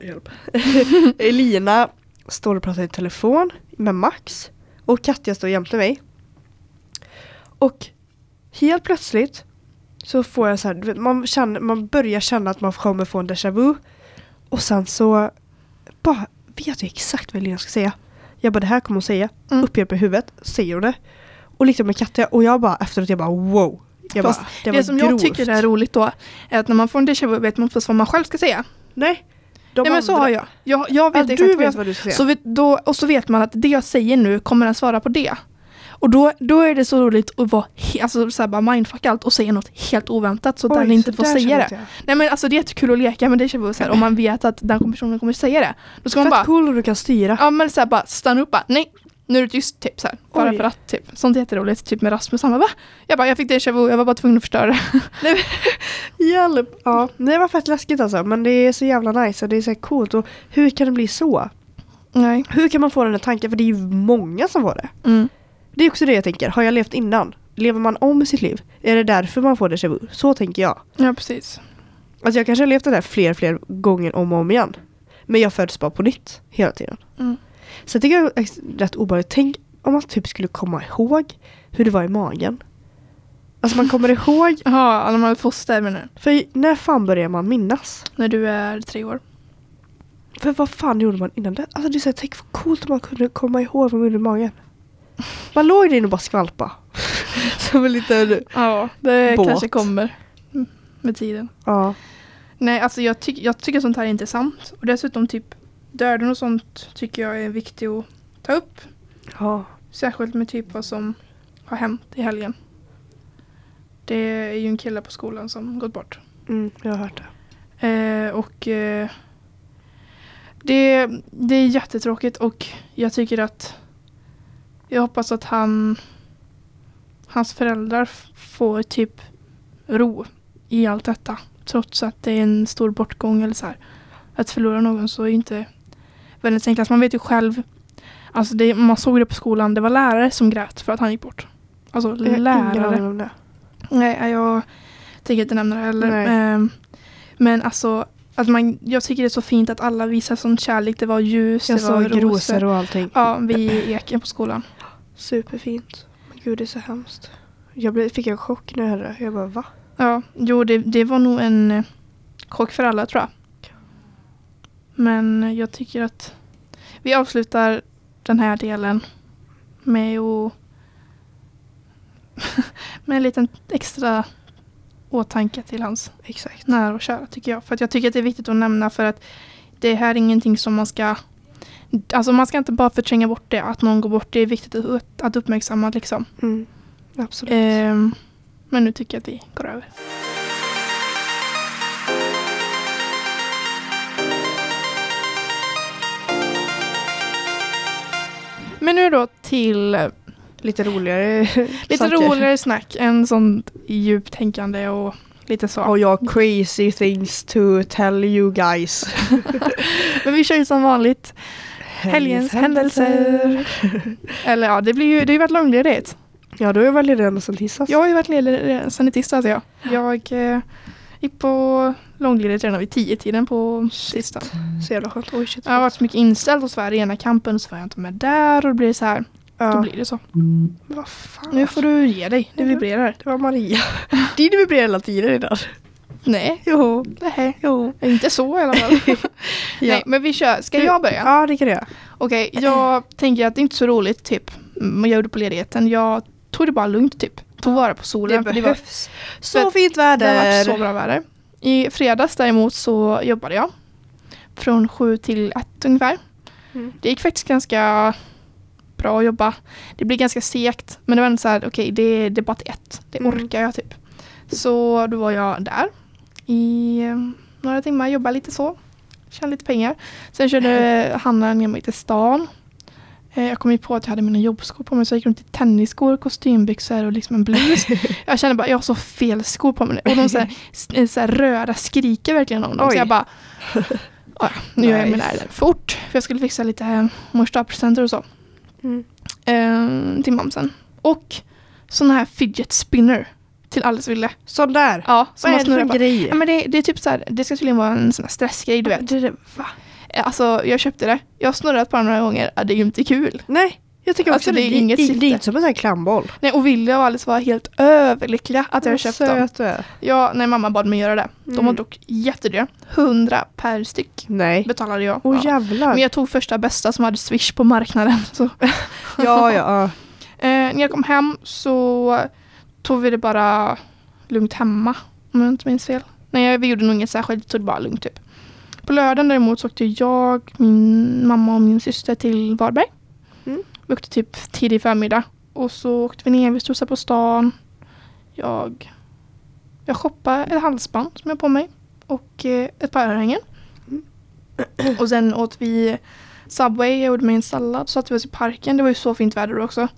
Hjälp. Elina står och pratar i telefon med Max. Och Katja står jämte mig. Och helt plötsligt så får jag så här, man, känner, man börjar känna att man kommer få en déjà vu. Och sen så bara vet jag exakt vad Elina ska säga. Jag bara det här kommer hon säga. Mm. Upp i huvudet, säger hon det. Och liksom med Katja och jag bara efteråt jag bara wow. Jag bara, det, Det, som grovt. jag tycker är roligt då är att när man får en déjà vu vet man först vad man själv ska säga. Nej. De Nej men så har jag. Jag, jag vet Ja, exakt du vet vad du ska säga. så vet, då, Och så vet man att det jag säger nu kommer den svara på det. Och då, då är det så roligt att vara alltså, så här, bara mindfuck allt och säga något helt oväntat så att Oj, den inte så får säga det. jag. Nej men alltså det är jättekul att leka med déjà vu så här, om man vet att den personen kommer säga det. Då ska man Fett bara, cool om du kan styra. ja men så här, bara stanna upp bara, nej nu är det tyst typ så här. Bara Oj. för att typ. Sånt är jätteroligt, typ med Rasmus, han bara va? Jag bara, jag fick déjà vu, jag var bara tvungen att förstöra det. Hjälp! Ja, det var fett läskigt alltså. Men det är så jävla nice och det är så coolt. Och hur kan det bli så? Nej. Hur kan man få den här tanken? För det är ju många som får det. Mm. Det är också det jag tänker. Har jag levt innan? Lever man om sitt liv? Är det därför man får déjà vu? Så tänker jag. Ja precis. Alltså jag kanske har levt det där fler, fler gånger om och om igen. Men jag föds bara på nytt hela tiden. Mm. Så jag tycker det är rätt obehagligt. Tänk om man typ skulle komma ihåg hur det var i magen. Alltså man kommer ihåg. Jaha, när man är foster menar du? För när fan börjar man minnas? När du är tre år. För vad fan gjorde man innan det? Alltså det är så här, tänk vad coolt om man kunde komma ihåg vad man gjorde i magen. Man låg där inne och bara skvalpa. Som en liten... Ja, det Båt. kanske kommer mm, med tiden. Ja. Nej, alltså jag, tyck, jag tycker sånt här är intressant. Och dessutom typ döden och sånt tycker jag är viktigt att ta upp. Ja. Särskilt med typ vad som har hänt i helgen. Det är ju en kille på skolan som gått bort. Mm, jag har hört det. Eh, och eh, det, det är jättetråkigt och jag tycker att jag hoppas att han hans föräldrar får typ ro i allt detta. Trots att det är en stor bortgång eller så här. Att förlora någon så är inte världens enklast. Man vet ju själv. Alltså det, man såg det på skolan. Det var lärare som grät för att han gick bort. Alltså Jag lärare. Nej, jag tänker inte nämna det heller. Ehm, men alltså, att man, jag tycker det är så fint att alla visar sån kärlek. Det var ljus, Jag det var rosor rosor. och allting. Ja, vid eken på skolan. Superfint. Men gud det är så hemskt. Jag blev, fick en chock när jag hörde det. Jag bara va? Ja, jo det, det var nog en eh, chock för alla tror jag. Men jag tycker att vi avslutar den här delen med att med en liten extra åtanke till hans Exakt. nära och kära tycker jag. För att jag tycker att det är viktigt att nämna för att det här är ingenting som man ska Alltså man ska inte bara förtränga bort det, att någon går bort. Det är viktigt att, att uppmärksamma liksom. Mm. Absolut. Ehm, men nu tycker jag att vi går över. Men nu då till eh, lite roligare lite roligare snack. En sån djupt tänkande och lite så. Och jag har crazy things to tell you guys. Men vi kör ju som vanligt. Helgens händelser. Eller ja, det blir ju, det har ju varit långledigt. Ja, då är jag väl redan sen tisdags. Jag har ju varit ledig redan sen i tisdags. Ja. Jag eh, gick på långledigt redan vid tio tiden på tisdagen. Så jävla skönt. Oj shit. Jag har varit så mycket inställd hos Sverige ena kampen så var jag inte med där och då blir det så här. Då ja. blir det så. Vad fan. Nu får du ge dig, det vibrerar. Det var Maria. Din vibrerar hela tiden idag. Nej, Jo. nej, Jo. inte så i alla fall. Nej, men vi kör. Ska jag börja? Ja, det kan du göra. Okej, jag tänker att det är inte så roligt typ. mm, Vad jag gjorde på ledigheten. Jag tog det bara lugnt typ. Tog vara på solen. Det för var, behövs. Så fint det har väder. varit så bra väder. I fredags däremot så jobbade jag. Från sju till ett ungefär. Mm. Det gick faktiskt ganska bra att jobba. Det blir ganska segt. Men det var ändå så här, okej det, det är bara till ett. Det Mm. orkar jag typ. Så då var jag där i eh, några timmar, jobbade lite så. Tjänade lite pengar. Sen körde Hanna ner mig till stan. Eh, Jag kom ju på att jag hade mina jobbskor på mig så jag gick runt i tennisskor, kostymbyxor och liksom en blus. jag kände bara, jag har så fel skor på mig. Och de så här, s- så här röda skriker verkligen om dem. Oj. Så jag bara, "Ja, nu gör jag mig där fort. För jag skulle fixa lite eh, mors presenter och så. Mm. Eh, till mamsen. Och sån här fidget spinner till Alice ville. Sån där. Ja, Vad är det för grej? Ja, men det, det är typ så här, det ska tydligen vara en sån här stressgrej du vet. Det, det, va? Alltså jag köpte det, jag har snurrat på den några gånger, ja, det är ju inte kul. Nej, Jag tycker Alltså, också det är inget det, det, är inte som en sån här klamboll. Nej, och William och Alice var helt överlyckliga att jag hade köpt dem. du är. Ja, när mamma bad mig göra det. De var Mm. dock jättedyra. 100 per styck Nej. betalade jag. Åh ja. jävlar. Men jag tog första bästa som hade Swish på marknaden. Så. Ja, ja. Eh, när jag kom hem så tog vi det bara lugnt hemma. Om jag inte minns fel. Nej, vi gjorde nog inget särskilt. tog det bara lugnt typ. På lördagen däremot så åkte jag, min mamma och min syster till Varberg. Mm. Vi åkte typ tidig förmiddag. Och så åkte vi ner, vi strosade på stan. Jag, jag shoppade ett halsband som jag har på mig. Och eh, ett par örhängen. Och sen åt vi Subway, jag gjorde mig en sallad. Så satt vi oss i parken. Det var ju så fint väder då också.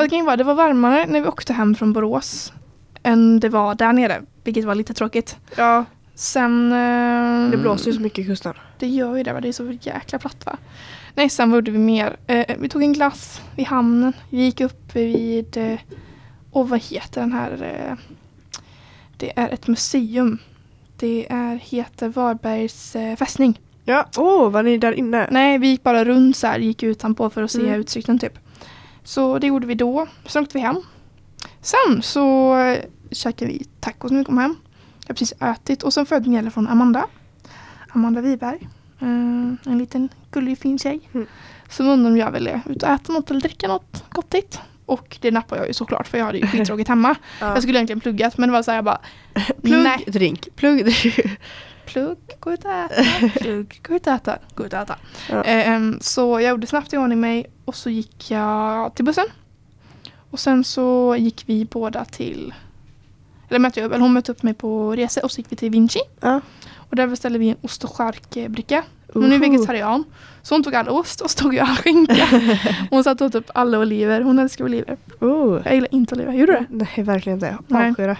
Och grejen var, det var varmare när vi åkte hem från Borås än det var där nere, vilket var lite tråkigt. Ja, Sen... eh, det blåser ju så mycket i kusten. Det gör ju det, va? det är så jäkla platt va? Nej, sen vad gjorde vi mer? Eh, vi tog en glass vid hamnen. Vi gick upp vid... Eh, och vad heter den här? Eh, det är ett museum. Det är, heter Varbergs eh, fästning. Ja, åh, var ni där inne? Nej, vi gick bara runt så här, gick utanpå för att se Mm. utsikten typ. Så det gjorde vi då. Sen åkte vi hem. Sen så eh, käkade vi tacos när vi kom hem. Jag har precis ätit och sen får jag ett meddelande från Amanda. Amanda Wiberg. Eh, en liten gullig fin tjej. Mm. Som undrar om jag ville ut och äta något eller dricka något gottigt. Och det nappade jag ju såklart för jag hade ju skittråkigt hemma. Ja. Jag skulle egentligen pluggat men det var så här jag bara Plugg, nej. drink. Plugg, drink. Plugg, gå ut och äta. Plugg, gå ut och äta. Gå ut och äta. Ja. Ehm, så jag gjorde snabbt i ordning mig och så gick jag till bussen. Och sen så gick vi båda till, eller mötte jag, eller hon mötte upp mig på resa och så gick vi till Vinci. Ja. Och där beställde vi en ost och charkbricka. Hon är Uhu. vegetarian. Så hon tog all ost och så tog jag all skinka. hon satte åt upp alla oliver. Hon älskar oliver. Oh. Jag gillar inte oliver. Gjorde du det? Nej, verkligen inte. Avskyr det.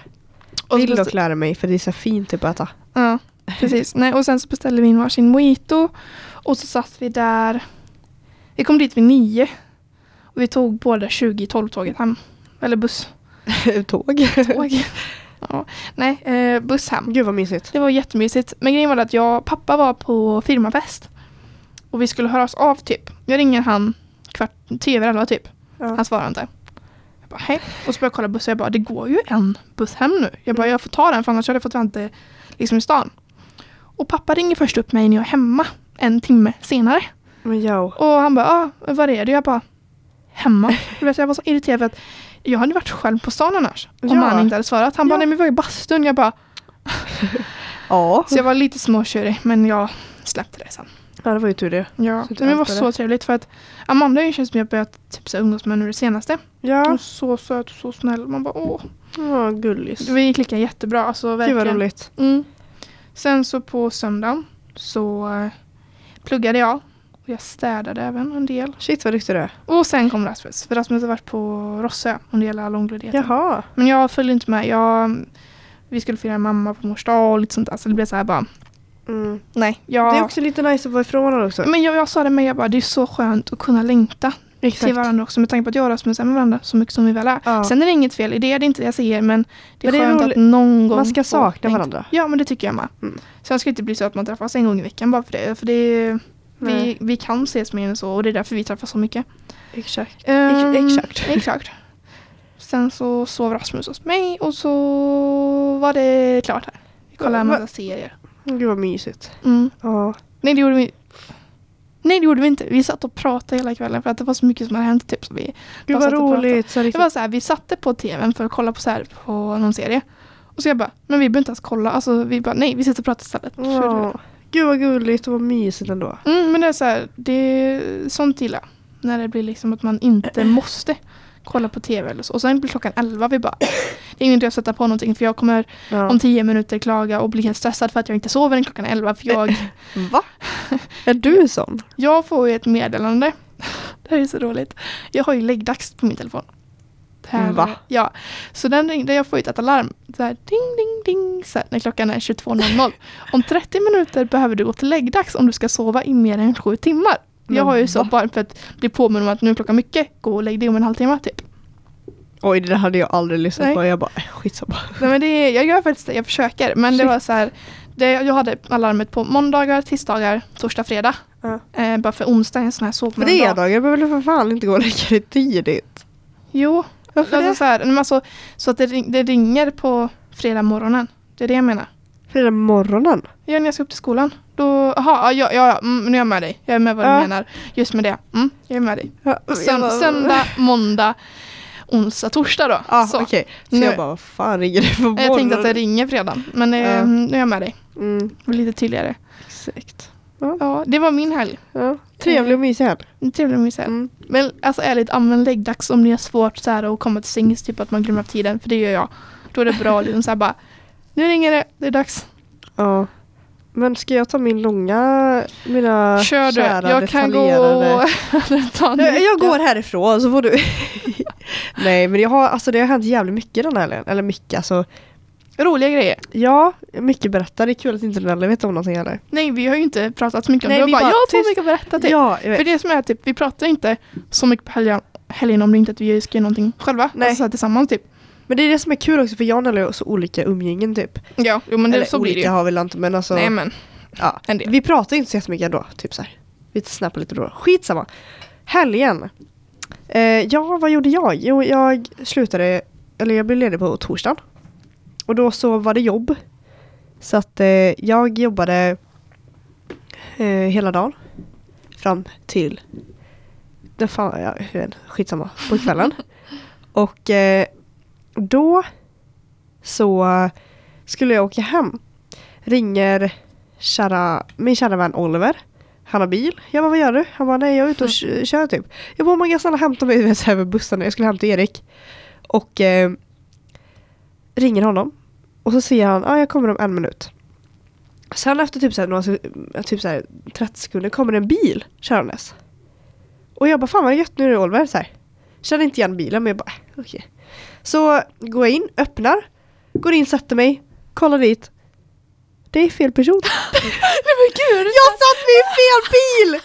Vill dock lära mig för det är så fint typ att äta. Ja, precis. Nej, och sen så beställde vi in varsin mojito. Och så satt vi där. Vi kom dit vid nio. Och vi tog båda 2012-tåget hem. Eller buss. Tåg. Tåg. Ja. Nej, eh, buss hem. Gud vad mysigt. Det var jättemysigt. Men grejen var att jag pappa var på firmafest. Och vi skulle höras av typ. Jag ringer han kvart, tio över elva typ. Ja. Han svarar inte. Jag bara hej. Och så började jag kolla bussen. Jag bara det går ju en buss hem nu. Jag bara jag får ta den för annars hade jag fått vänta liksom i stan. Och pappa ringer först upp mig när jag är hemma. En timme senare. Men ja. Och han bara ah, var är du? Jag bara hemma. Jag var så irriterad för att jag hade varit själv på stan annars. Om Ja. han inte hade svarat. Han bara Ja. nej men vi var i bastun. Jag bara Ja. så jag var lite småtjurig men jag släppte det sen. ja, det var ju tur det. Ja, men det var så trevligt för att Amanda är en tjej som jag börjat typ, så umgås med nu det senaste. Hon Ja. så söt och så snäll. Man bara åh. Ja, gullis. Vi klickar jättebra. Alltså, Gud verkligen. vad roligt. Mm. Sen så på söndagen så eh, pluggade jag. Och jag städade även en del. Shit vad duktig du är. Och sen kom Rasmus. För Rasmus har varit på Rossö om det gäller långledighet. Jaha. Men jag följde inte med. Jag, vi skulle fira mamma på mors dag och lite sånt där. Så det blev så här bara. Mm. Nej. Jag, Det är också lite nice att vara ifrån varandra också. men jag, jag sa det med. Jag bara, det är så skönt att kunna längta till Exakt. varandra också. Med tanke på att jag och Rasmus är med varandra så mycket som vi väl är. Ja. Sen är det inget fel i det. Det är inte det jag säger. Men det är Men det är skönt roligt. att någon gång Man ska sakna varandra. Ja men det tycker jag med. Mm. Sen ska det inte bli så att man träffas en gång i veckan bara för det. För det är, vi, vi kan ses mer än så och det är därför vi träffas så mycket. Exakt. Ehm, exakt. exakt. Sen så sov Rasmus hos mig och så var det klart här. Vi kollade en massa serier. Gud vad mysigt. Mm. Ja. Nej det gjorde vi Nej det gjorde vi inte. Vi satt och pratade hela kvällen för att det var så mycket som hade hänt. Typ, så vi, Gud vad roligt. Så det var så här, vi satte på tvn för att kolla på, så här, på någon serie. Och så jag bara, men vi behöver inte ens kolla. Alltså vi bara, nej vi sitter och pratar istället. Ja. Gud vad gulligt och vad mysigt ändå. Mm, men det är så här, det är sånt gillar. När det blir liksom att man inte måste kolla på tv eller så. Och sen blir klockan 11, vi bara, det är ingen idé att sätta på någonting för jag kommer Ja. om 10 minuter klaga och bli helt stressad för att jag inte sover än klockan 11 för jag, Va? Är du sån? jag får ju ett meddelande. Det här är så roligt. Jag har ju läggdags på min telefon. Det här, Va? Ja, så den ringde, jag får ju ett alarm. Så här, ding, ding, ding, så här, när klockan är 22.00. Om 30 minuter behöver du gå till läggdags om du ska sova i mer än 7 timmar. Jag har ju så va? bara för att bli påminn om att nu är klockan mycket, gå och lägg dig om en halvtimme typ. Oj, det där hade jag aldrig lyssnat Nej. på. Jag bara, äh, skitsamma. Nej, men det är, jag gör faktiskt det, jag försöker. Men det Shit. var så här, det, jag hade alarmet på måndagar, tisdagar, torsdag, fredag. Ja. Eh, bara för onsdag är en sån här sovmorgondag. Fredagar behöver du för fan inte gå och lägga dig tidigt. Jo, Varför alltså det? så, här, men alltså, så att det, ring, det ringer på fredag morgonen. Det är det jag menar. Fredag morgonen? Ja, när jag ska upp till skolan. Då, aha, ja, ja, ja mm, nu är jag med dig. Jag är med vad Ja. du menar. Just med det. Mm, jag är med dig. Ja, jag bara- söndag, måndag, onsdag, torsdag då. Ja, så. okej. Så Nu- jag bara, vad fan ringer det på morgonen? Jag tänkte att det ringer fredag. Men eh, nu är jag med dig. Mm, Lite tydligare. exakt. Ja, det var min helg. Ja. Trevlig och mysig helg. En Trevlig och mysig helg. Mm. Men alltså ärligt, använd läggdags om ni har svårt så här att komma till sängs, typ att man glömmer av tiden. För det gör jag. Då är det bra liksom så här bara, nu ringer det, det är dags. Ja. Men ska jag ta min långa, mina Kör du, kära jag kan gå Nej, jag går härifrån så får du... Nej men jag har, alltså det har hänt jävligt mycket den här helgen. Eller mycket alltså. Roliga grejer. Ja, mycket berätta. Det är kul att inte Nelly vet om någonting heller. Nej, vi har ju inte pratat så mycket om Nej, det. vi bara, bara, jag har så mycket att berätta typ. Ja. För det som är typ, vi pratar inte så mycket på helgen, helgen om det inte att vi ska göra någonting själva. Nej. Alltså så här tillsammans typ. Men det är det som är kul också för jag och Nelly har så olika umgängen typ. Ja, jo, men det, Eller så blir det ju. har vi inte men alltså. Nej men, ja. Vi pratar inte så jättemycket ändå. Typ så här. Vi snappar lite då. Skitsamma. Helgen. Eh, ja, vad gjorde jag? Jo, jag slutade, eller jag blev ledig på torsdagen. Och då så var det jobb. Så att eh, jag jobbade eh, hela dagen. Fram till, det fan, ja, inte, skitsamma, på kvällen. Och eh, då så skulle jag åka hem. Ringer kära, min kära vän Oliver. Han har bil. Jag bara, vad gör du? Han bara, nej jag är ute och k- kör typ. Jag bara, man kan snälla hämta mig vet, bussen. Jag skulle hämta Erik. Och eh, ringer honom. Och så säger han, ja jag kommer om en minut. Sen efter typ, så här, några, typ så här, 30 sekunder kommer en bil körandes. Och jag bara, fan vad gött nu är det Oliver. Så här. Känner inte igen bilen men jag bara, äh, okej. Så går jag in, öppnar, går in, sätter mig, kollar dit. Det är fel person. Nej men gud! Jag satt vid fel bil!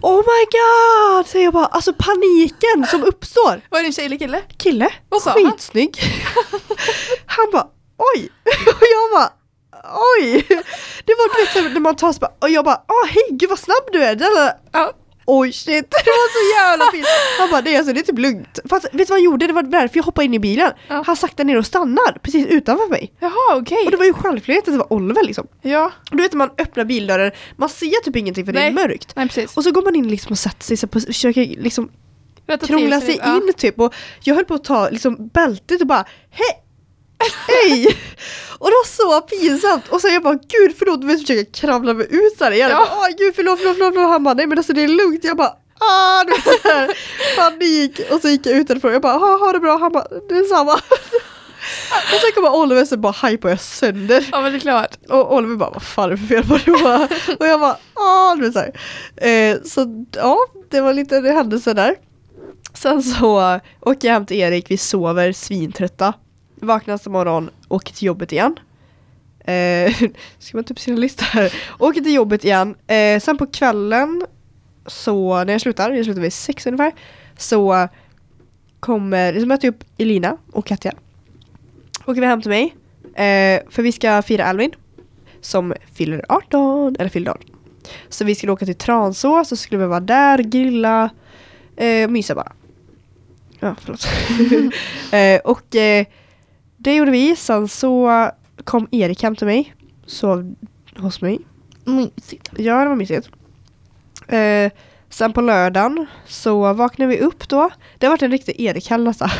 Oh my god! Så jag bara, alltså paniken som uppstår. Var det en tjej eller kille? Kille, Vad sa skitsnygg. Han bara, oj! Och jag bara, oj! Det var du vet när man tar så bara, och jag bara, åh hej gud vad snabb du är! Ja. Oj shit, det var så jävla fint! Han bara, nej alltså det är typ lugnt. Fast vet du vad han gjorde? Det var därför jag hoppade in i bilen. Ja. Han saktar ner och stannar precis utanför mig. Jaha okej. Och det var ju självklart att det var Oliver liksom. Ja, Och du vet när man öppnar bildörren, man ser typ ingenting för det är Nej. mörkt. nej precis. Och så går man in liksom och sätter sig, så på, försöker liksom krångla sig ja. in typ. Och jag höll på att ta liksom bältet och bara hej! Hej! och det var så pinsamt. Och så jag bara gud förlåt, du vet försöka kravla mig ut där igen. Jag Ja. Åh gud förlåt, förlåt, förlåt, förlåt. Han bara nej men alltså det är lugnt. Jag bara ah, du vet panik. Och så gick jag ut därifrån. Jag bara ha, ha det bra. Han bara det är samma. och sen kommer Oliver så bara hypar jag sönder. Ja men det är klart. Och Oliver bara, vad fan är det för fel på dig? Och jag- Och bara, åh, du vet så här. Eh, så ja, det var lite det hände så där. Sen så åker jag hem till Erik, vi sover svintrötta. Vaknar nästa morgon, åker till jobbet igen. Eh, ska man typ sina listor här. Åker till jobbet igen. Eh, sen på kvällen, så när jag slutar, jag slutar vid sex ungefär, så kommer, så möter jag upp typ Elina och Katja. Åker vi hem till mig. Eh, för vi ska fira Alvin. Som fyller 18, eller fyller 18. Så vi skulle åka till Transås, så skulle vi vara där, grilla, eh, mysa bara. Ja, förlåt. eh, och eh, det gjorde vi. Sen så kom Erik hem till mig. Sov hos mig. Mysigt. Ja, det var mysigt. Eh, sen på lördagen så vaknade vi upp då. Det har varit en riktig Erik-helg nästan.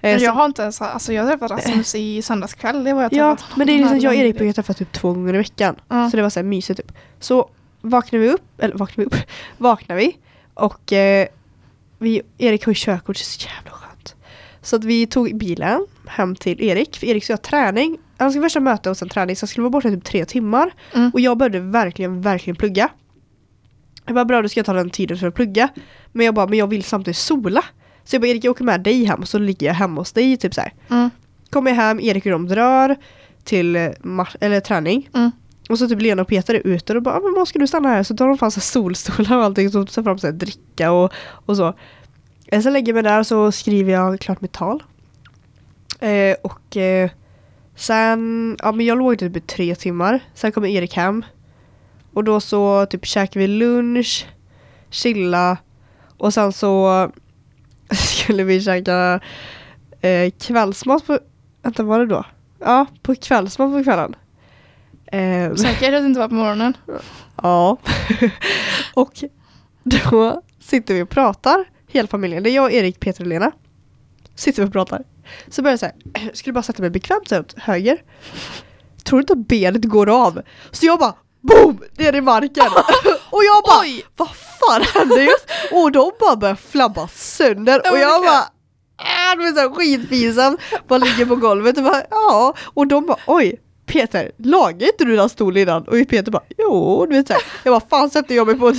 Eh, jag så- har inte ens, alltså jag träffade Rasmus i söndagskväll. Det var jag Ja, men det är liksom jag och Erik brukar träffas typ två gånger i veckan. Ja. Så det var så här mysigt typ. Så vaknade vi upp, eller vaknade vi upp, vaknade vi och eh, vi, Erik har ju körkort, så det är så jävla skönt. Så att vi tog bilen hem till Erik, för Erik ska ha träning. Han ska först ha möte och sen träning, så han skulle vara borta i typ tre timmar. Mm. Och jag började verkligen, verkligen plugga. Jag bara, bra då ska ta den tiden för att plugga. Men jag bara, men jag vill samtidigt sola. Så jag bara, Erik jag åker med dig hem, så ligger jag hemma hos dig typ så här. Mm. Kommer jag hem, Erik och de drar till eller träning. Mm. Och så typ Lena och Peter är ute och bara, ah, men vad ska du stanna här? Så tar de fram solstolar och allting, så tar fram så här dricka och, och så. Eh, Sen lägger jag mig där så skriver jag klart mitt tal. Eh, och eh, Sen, ja men jag låg typ i tre timmar. Sen kommer Erik hem. Och då så typ käkade vi lunch, chilla och sen så skulle vi käka eh, kvällsmat på, vänta var det då? Ja, på kvällsmat på kvällen. Eh, Säker att det inte var på morgonen? Ja. och då sitter vi och pratar, hela familjen. Det är jag, Erik, Peter och Lena. Sitter vi och pratar. Så börjar jag säga, jag skulle bara sätta mig bekvämt så här åt höger. Tror du inte att benet går av? Så jag bara BOOM! Ner i marken. och jag bara, Oj! vad fan hände just? Och de bara börjar flabba sönder. Och jag bara Äh, det var så här skitpinsam. Bara ligger på golvet och bara ja. Och de bara oj Peter, lagade inte du den stolen innan? Och Peter bara jo, du vet så här. Jag bara fan sätter jag mig på en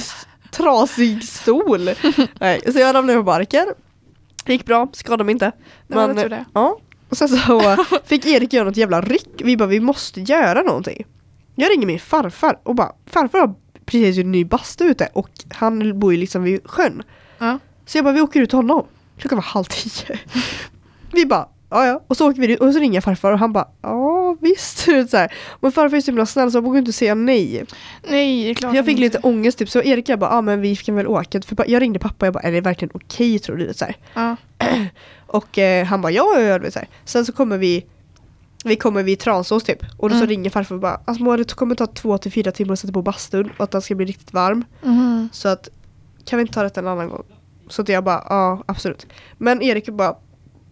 trasig stol. Nej, så jag ramlade på marken. Det gick bra, skadade mig inte. Var Men, det. Ja. Och sen så fick Erik göra något jävla ryck. Vi bara vi måste göra någonting. Jag ringer min farfar och bara farfar har precis en ny bastu ute och han bor ju liksom vid sjön. Ja. Så jag bara, vi åker ut till honom. Klockan var halv tio. Vi bara, ja ja. Och så åker vi ut och så ringer farfar och han bara, ja visst. Så här. Men farfar är så himla snäll så han vågar inte säga nej. Nej, det är klart Jag fick inte. lite ångest typ, så Erik jag bara, ja men vi kan väl åka. För jag ringde pappa och jag bara, är det verkligen okej tror du? Så här. Ja. Och eh, han bara, ja ja ja. Så här. Sen så kommer vi vi kommer vid Transås typ och då så Mm. ringer farfar och bara alltså det kommer ta två till fyra timmar att sätta på bastun och att den ska bli riktigt varm. Mhm. Så att kan vi inte ta det en annan gång? Så att jag bara, ja absolut. Men Erik bara,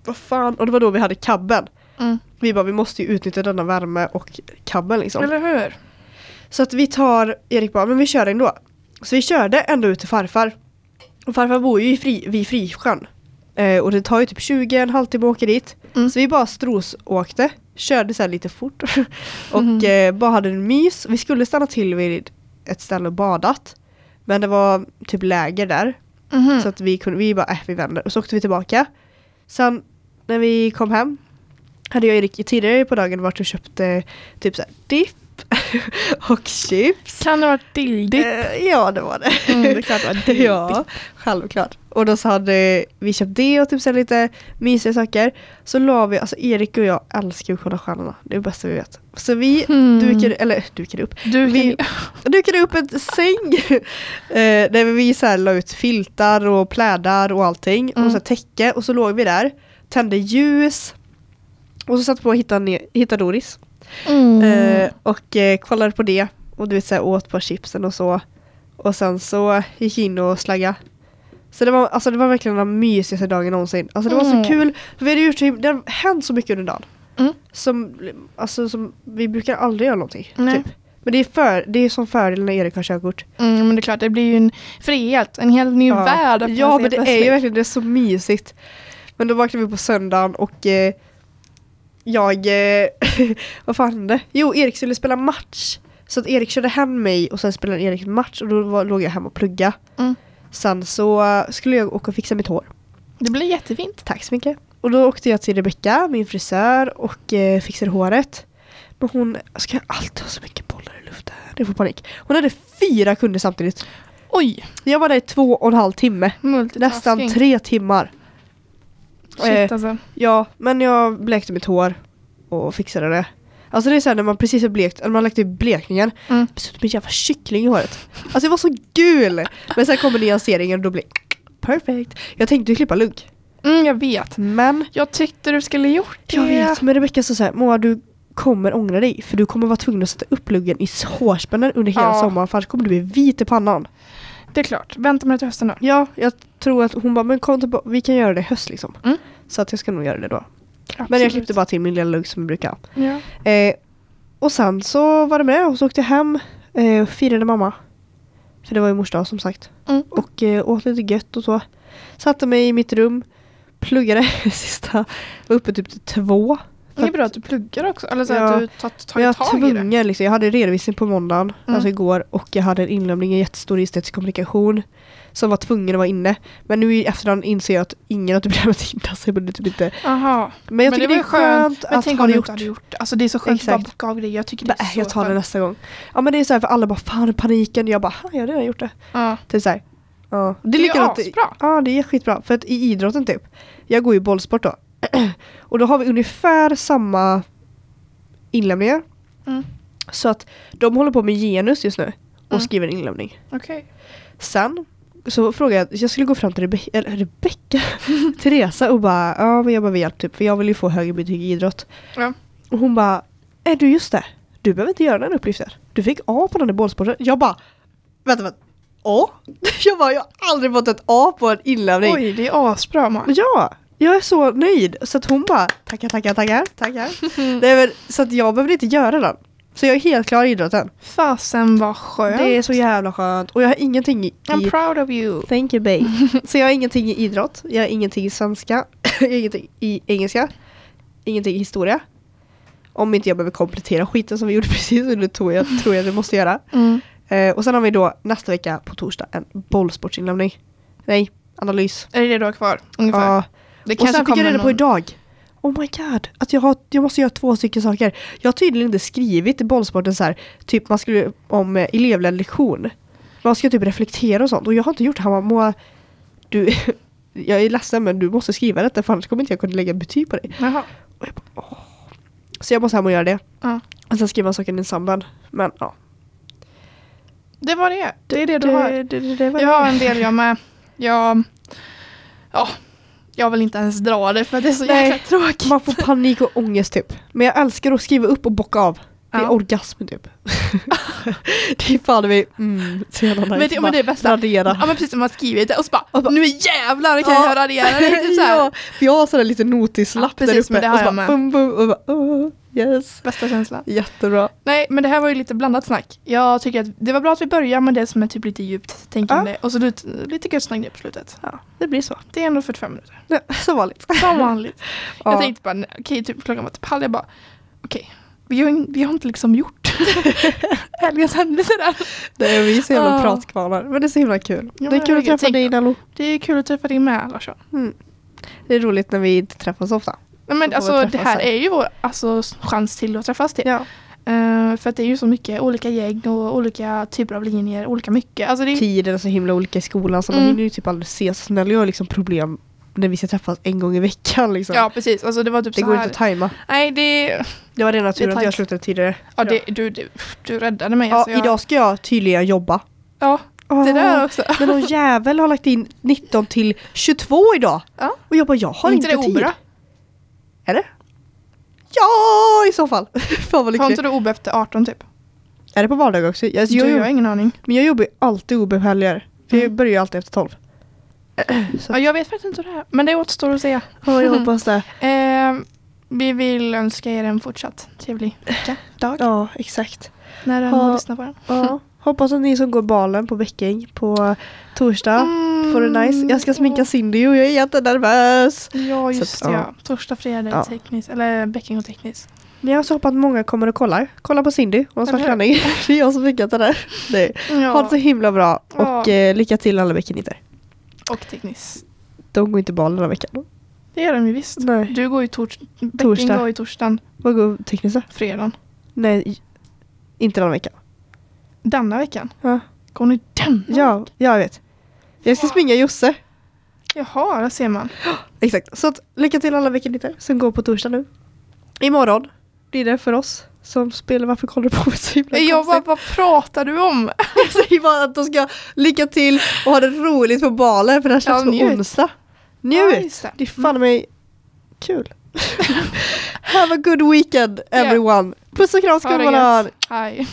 vad fan? Och det var då vi hade kabben. Mm. Vi bara, vi måste ju utnyttja denna värme och kabben liksom. Eller hur? Så att vi tar, Erik bara, men vi kör ändå. Så vi körde ändå ut till farfar. Och farfar bor ju i fri, vid Frisjön. Eh, och det tar ju typ 20, en halvtimme att åka dit. Mm. Så vi bara strosåkte, körde så lite fort. och Mhm. eh, bara hade en mys. Vi skulle stanna till vid ett ställe och badat. Men det var typ läger där. Mhm. Så att vi kunde, vi bara, äh, vi vänder. Och så åkte vi tillbaka. Sen när vi kom hem hade jag Erik tidigare på dagen varit och köpt eh, typ såhär dipp och chips. Kan det ha varit dilldipp? Eh, ja det var det. Mm, det är klart det var dilldipp. ja, självklart. Och då så hade vi köpt det och typ så här lite mysiga saker. Så la vi, alltså Erik och jag älskar ju Kolla stjärnorna. Det är det bästa vi vet. Så vi Hmm. dukade, eller dukade upp, Du vi- dukade upp en säng eh, där vi så här la ut filtar och plädar och allting Mm. och så här täcke och så låg vi där, tände ljus och så satt på och hittade, ner, hittade Doris mm. eh, och eh, kollade på det och du vet så här, åt på chipsen och så och sen så gick jag in och slagga så det var, alltså det var verkligen den mysigaste dagen någonsin. Alltså det var Mm. så kul. För vi hade gjort, him- det har hänt så mycket under dagen. Mm. Som, alltså, som, vi brukar aldrig göra någonting. Typ. Men det är, för, det är som fördel när Erik har körkort. Mm, men det är klart, det blir ju en frihet, en helt ny värld. öppnas Ja men det är ju verkligen det är så mysigt. Men då vaknade vi på söndagen och eh, jag, eh, vad fan hände? Jo Erik skulle spela match. Så att Erik körde hem mig och sen spelade Erik en match och då var, låg jag hemma och plugga. Mm. Sen så skulle jag åka och fixa mitt hår. Det blir jättefint. Tack så mycket. Och då åkte jag till Rebecca, min frisör, och eh, fixade håret. Men hon ska alltid ha så mycket bollar i luften. Det får panik. Hon hade fyra kunder samtidigt. Oj, Jag var där i två och en halv timme. Nästan tre timmar. Shit Eh, alltså. Ja, men jag blekte mitt hår och fixade det. Alltså det är såhär när man precis har blekt, när man har lagt i blekningen, Mm. suttit med en jävla kyckling i håret. Alltså jag var så gul! Men sen kommer nyanseringen och då blir perfekt. Jag tänkte klippa lugg. Mm, jag vet. Men Jag tyckte du skulle gjort det. jag vet, men Rebecca sa såhär, Moa du kommer ångra dig för du kommer vara tvungen att sätta upp luggen i hårspännen under hela Ja. sommaren för annars kommer du bli vit i pannan. Det är klart. Vänta med det till hösten då. Ja, jag tror att hon bara, men kom tillbaka, vi kan göra det i höst liksom. Mm. Så att jag ska nog göra det då. Men Absolut. jag klippte bara till min lilla lugg som jag brukar. Ja. Eh, och sen så var det med och så åkte jag hem eh, och firade mamma. För det var ju mors dag som sagt. Mm. Och eh, åt lite gött och så. Satte mig i mitt rum, pluggade sista, var uppe typ till två. Det är bra att du pluggar också. Eller så Ja. att du tagit, Men jag tag i det. tvungen, liksom. jag hade redovisning på måndagen, Mm. alltså igår, och jag hade en inlämning i jättestor estetisk kommunikation. Som var tvungen att vara inne. Men nu i efterhand inser jag att ingen av problemet inne så jag borde typ inte. Aha. Men jag Men tycker det det, är skönt. skönt att tänk ha det gjort. hade gjort det. Alltså det är så skönt att Exakt. bocka av grejer. Jag tycker det är Nej, så jag tar det nästa gång. Ja men det är så här för alla bara fan paniken. Jag bara, "Ha, jag har redan gjort det. Ja. Typ så här. Ja. Det Det är är likadant. asbra. Ja det är skitbra. För att i idrotten typ. Jag går ju bollsport då. och då har vi ungefär samma inlämningar. Mm. Så att de håller på med genus just nu och Mm. skriver en inlämning. Okej. Sen så frågade jag, jag skulle gå fram till Rebe- eller Rebecka, Teresa och bara, ja men jag behöver hjälp typ för jag vill ju få högre betyg i idrott. Ja. Och hon bara, är du just det? Du behöver inte göra den uppgiften. Du fick A på den där bollsporten. Jag bara, vänta vänta, A? Jag bara, jag har aldrig fått ett A på en inlämning. Oj, det är asbra man. Ja, jag är så nöjd. Så att hon bara, tackar, tackar, tackar, tackar. Nej, men, så att jag behöver inte göra den. Så jag är helt klar i idrotten. Fasen vad skönt. Det är så jävla skönt. Och jag har ingenting i... I'm proud of you. Thank you babe. så jag har ingenting i idrott, jag har ingenting i svenska, jag har ingenting i engelska, ingenting i historia. Om inte jag behöver komplettera skiten som vi gjorde precis, och det tror jag, tror jag vi måste göra. Mm. Eh, och sen har vi då nästa vecka på torsdag en bollsportsinlämning. Nej, analys. Är det det du har kvar? Ungefär. Ja. Det Och sen fick jag reda på någon- idag. Oh my god, att jag, har, jag måste göra två stycken saker. Jag har tydligen inte skrivit i bollsporten så här, typ man skulle om eh, elevledd lektion. Man ska typ reflektera och sånt och jag har inte gjort det. Han bara, du, jag är ledsen men du måste skriva detta för annars kommer inte jag kunna lägga betyg på dig. Jaha. Så jag måste hem och göra det. Ja. Och sen skriva saker i en samband. Men ja. Det var det. Det är det du har. det, det, det Jag har en del jag med. Jag... Ja. Jag vill inte ens dra det för det är så Nej. jäkla tråkigt. Man får panik och ångest typ. Men jag älskar att skriva upp och bocka av. Det är Ja. orgasm typ. det är fan vi mm, så jävla nice. Men det, men det är bästa. Radera. Ja men precis man skriver det och så bara, Och bara- nu jävlar kan Ja. jag radera det. Typ så här. ja, för jag har sån där liten notislapp Ja, där uppe. det har och så bara, bum, bum, och bara, oh, yes. Bästa känslan. Jättebra. Nej men det här var ju lite blandat snack. Jag tycker att det var bra att vi började med det som är typ lite djupt tänkande. Och så lite, lite gött snack på slutet. Ja, det blir så. Det är ändå 45 minuter. Ja, som vanligt. Som vanligt. Ja. Jag tänkte bara, okej typ klockan var typ halv. Jag bara, okej. vi, har, vi har inte liksom gjort helgens händelser än. Det är vi så jävla Ja. pratkvarnar. Men det är så himla kul. Ja, det är kul att träffa dig Nallo. Det är kul att träffa dig med Larsson. Mm. Det är roligt när vi inte träffas ofta. Nej, men alltså, det här sen. är ju vår alltså, chans till att träffas till. Ja. Eh, för att det är ju så mycket olika gäng och olika typer av linjer, olika mycket. Alltså det, Tiden är så himla olika i skolan så man Mm. hinner ju typ aldrig ses. Nelly har liksom problem när vi ska träffas en gång i veckan liksom. ja precis, alltså det var typ det går inte att tajma. Nej det, Det var rena turen att jag slutade tidigare. ja, det du, du, du räddade mig. Ja, alltså, jag, idag ska jag tydligen jobba. Ja, det där också. Men någon jävel har lagt in 19 till 22 idag. Ja. Och jag bara, jag har inte, inte det tid. obra? Är det? Ja, i så fall. Fan vad Har lyckligt. inte du OB efter 18 typ? Är det på vardagar också? Jag, Du, jag, jag har jag, ingen aning. men jag jobbar ju alltid OB på helger. För jag Mm. börjar ju alltid efter 12. Så. Ja, jag vet faktiskt inte hur det är. Men det återstår att se. Ja, jag hoppas det. Eh, vi vill önska er en fortsatt trevlig vecka, dag, Ja, exakt. när du ja. lyssnar på den. Ja. Hoppas att ni som går balen på Bäcking på torsdag Mm. Får det nice. Jag ska sminka Cindy och jag är jättenervös. Ja, Så just att, det. ja. Torsdag, fredag, Ja. tekniskt. Eller bäcking och tekniskt. Men jag så hoppas att många kommer och kollar. Kolla på Cindy och svart klänning. Det är jag som fick det där. Nej. Ja. Ha det så himla bra och Ja. eh, lycka till alla Bäckenitter. Och tekniskt. De går inte bal den här veckan. Det gör de ju visst. Nej. Du går ju tors Torsdag. går ju torsdagen, Vad går tekniskt då? fredagen. Nej, inte den här veckan. Denna veckan. Ja. Går ni denna? Ja, jag vet. Jag ska springa Josse. Jaha, där ser man. Exakt. Så att, lycka till alla Bäckenitter som går på torsdag nu. Imorgon blir det för oss som spelar Varför kollar du på mig så himla Jag bara, vad pratar du om? Jag säger bara att de ska lycka till och ha det roligt på balen för det här släpps Ja, på onsdag. Ja, Njut! just det. det är fan mig kul. Have a good weekend everyone. Puss och kram Ha skummanan! gött. Hej.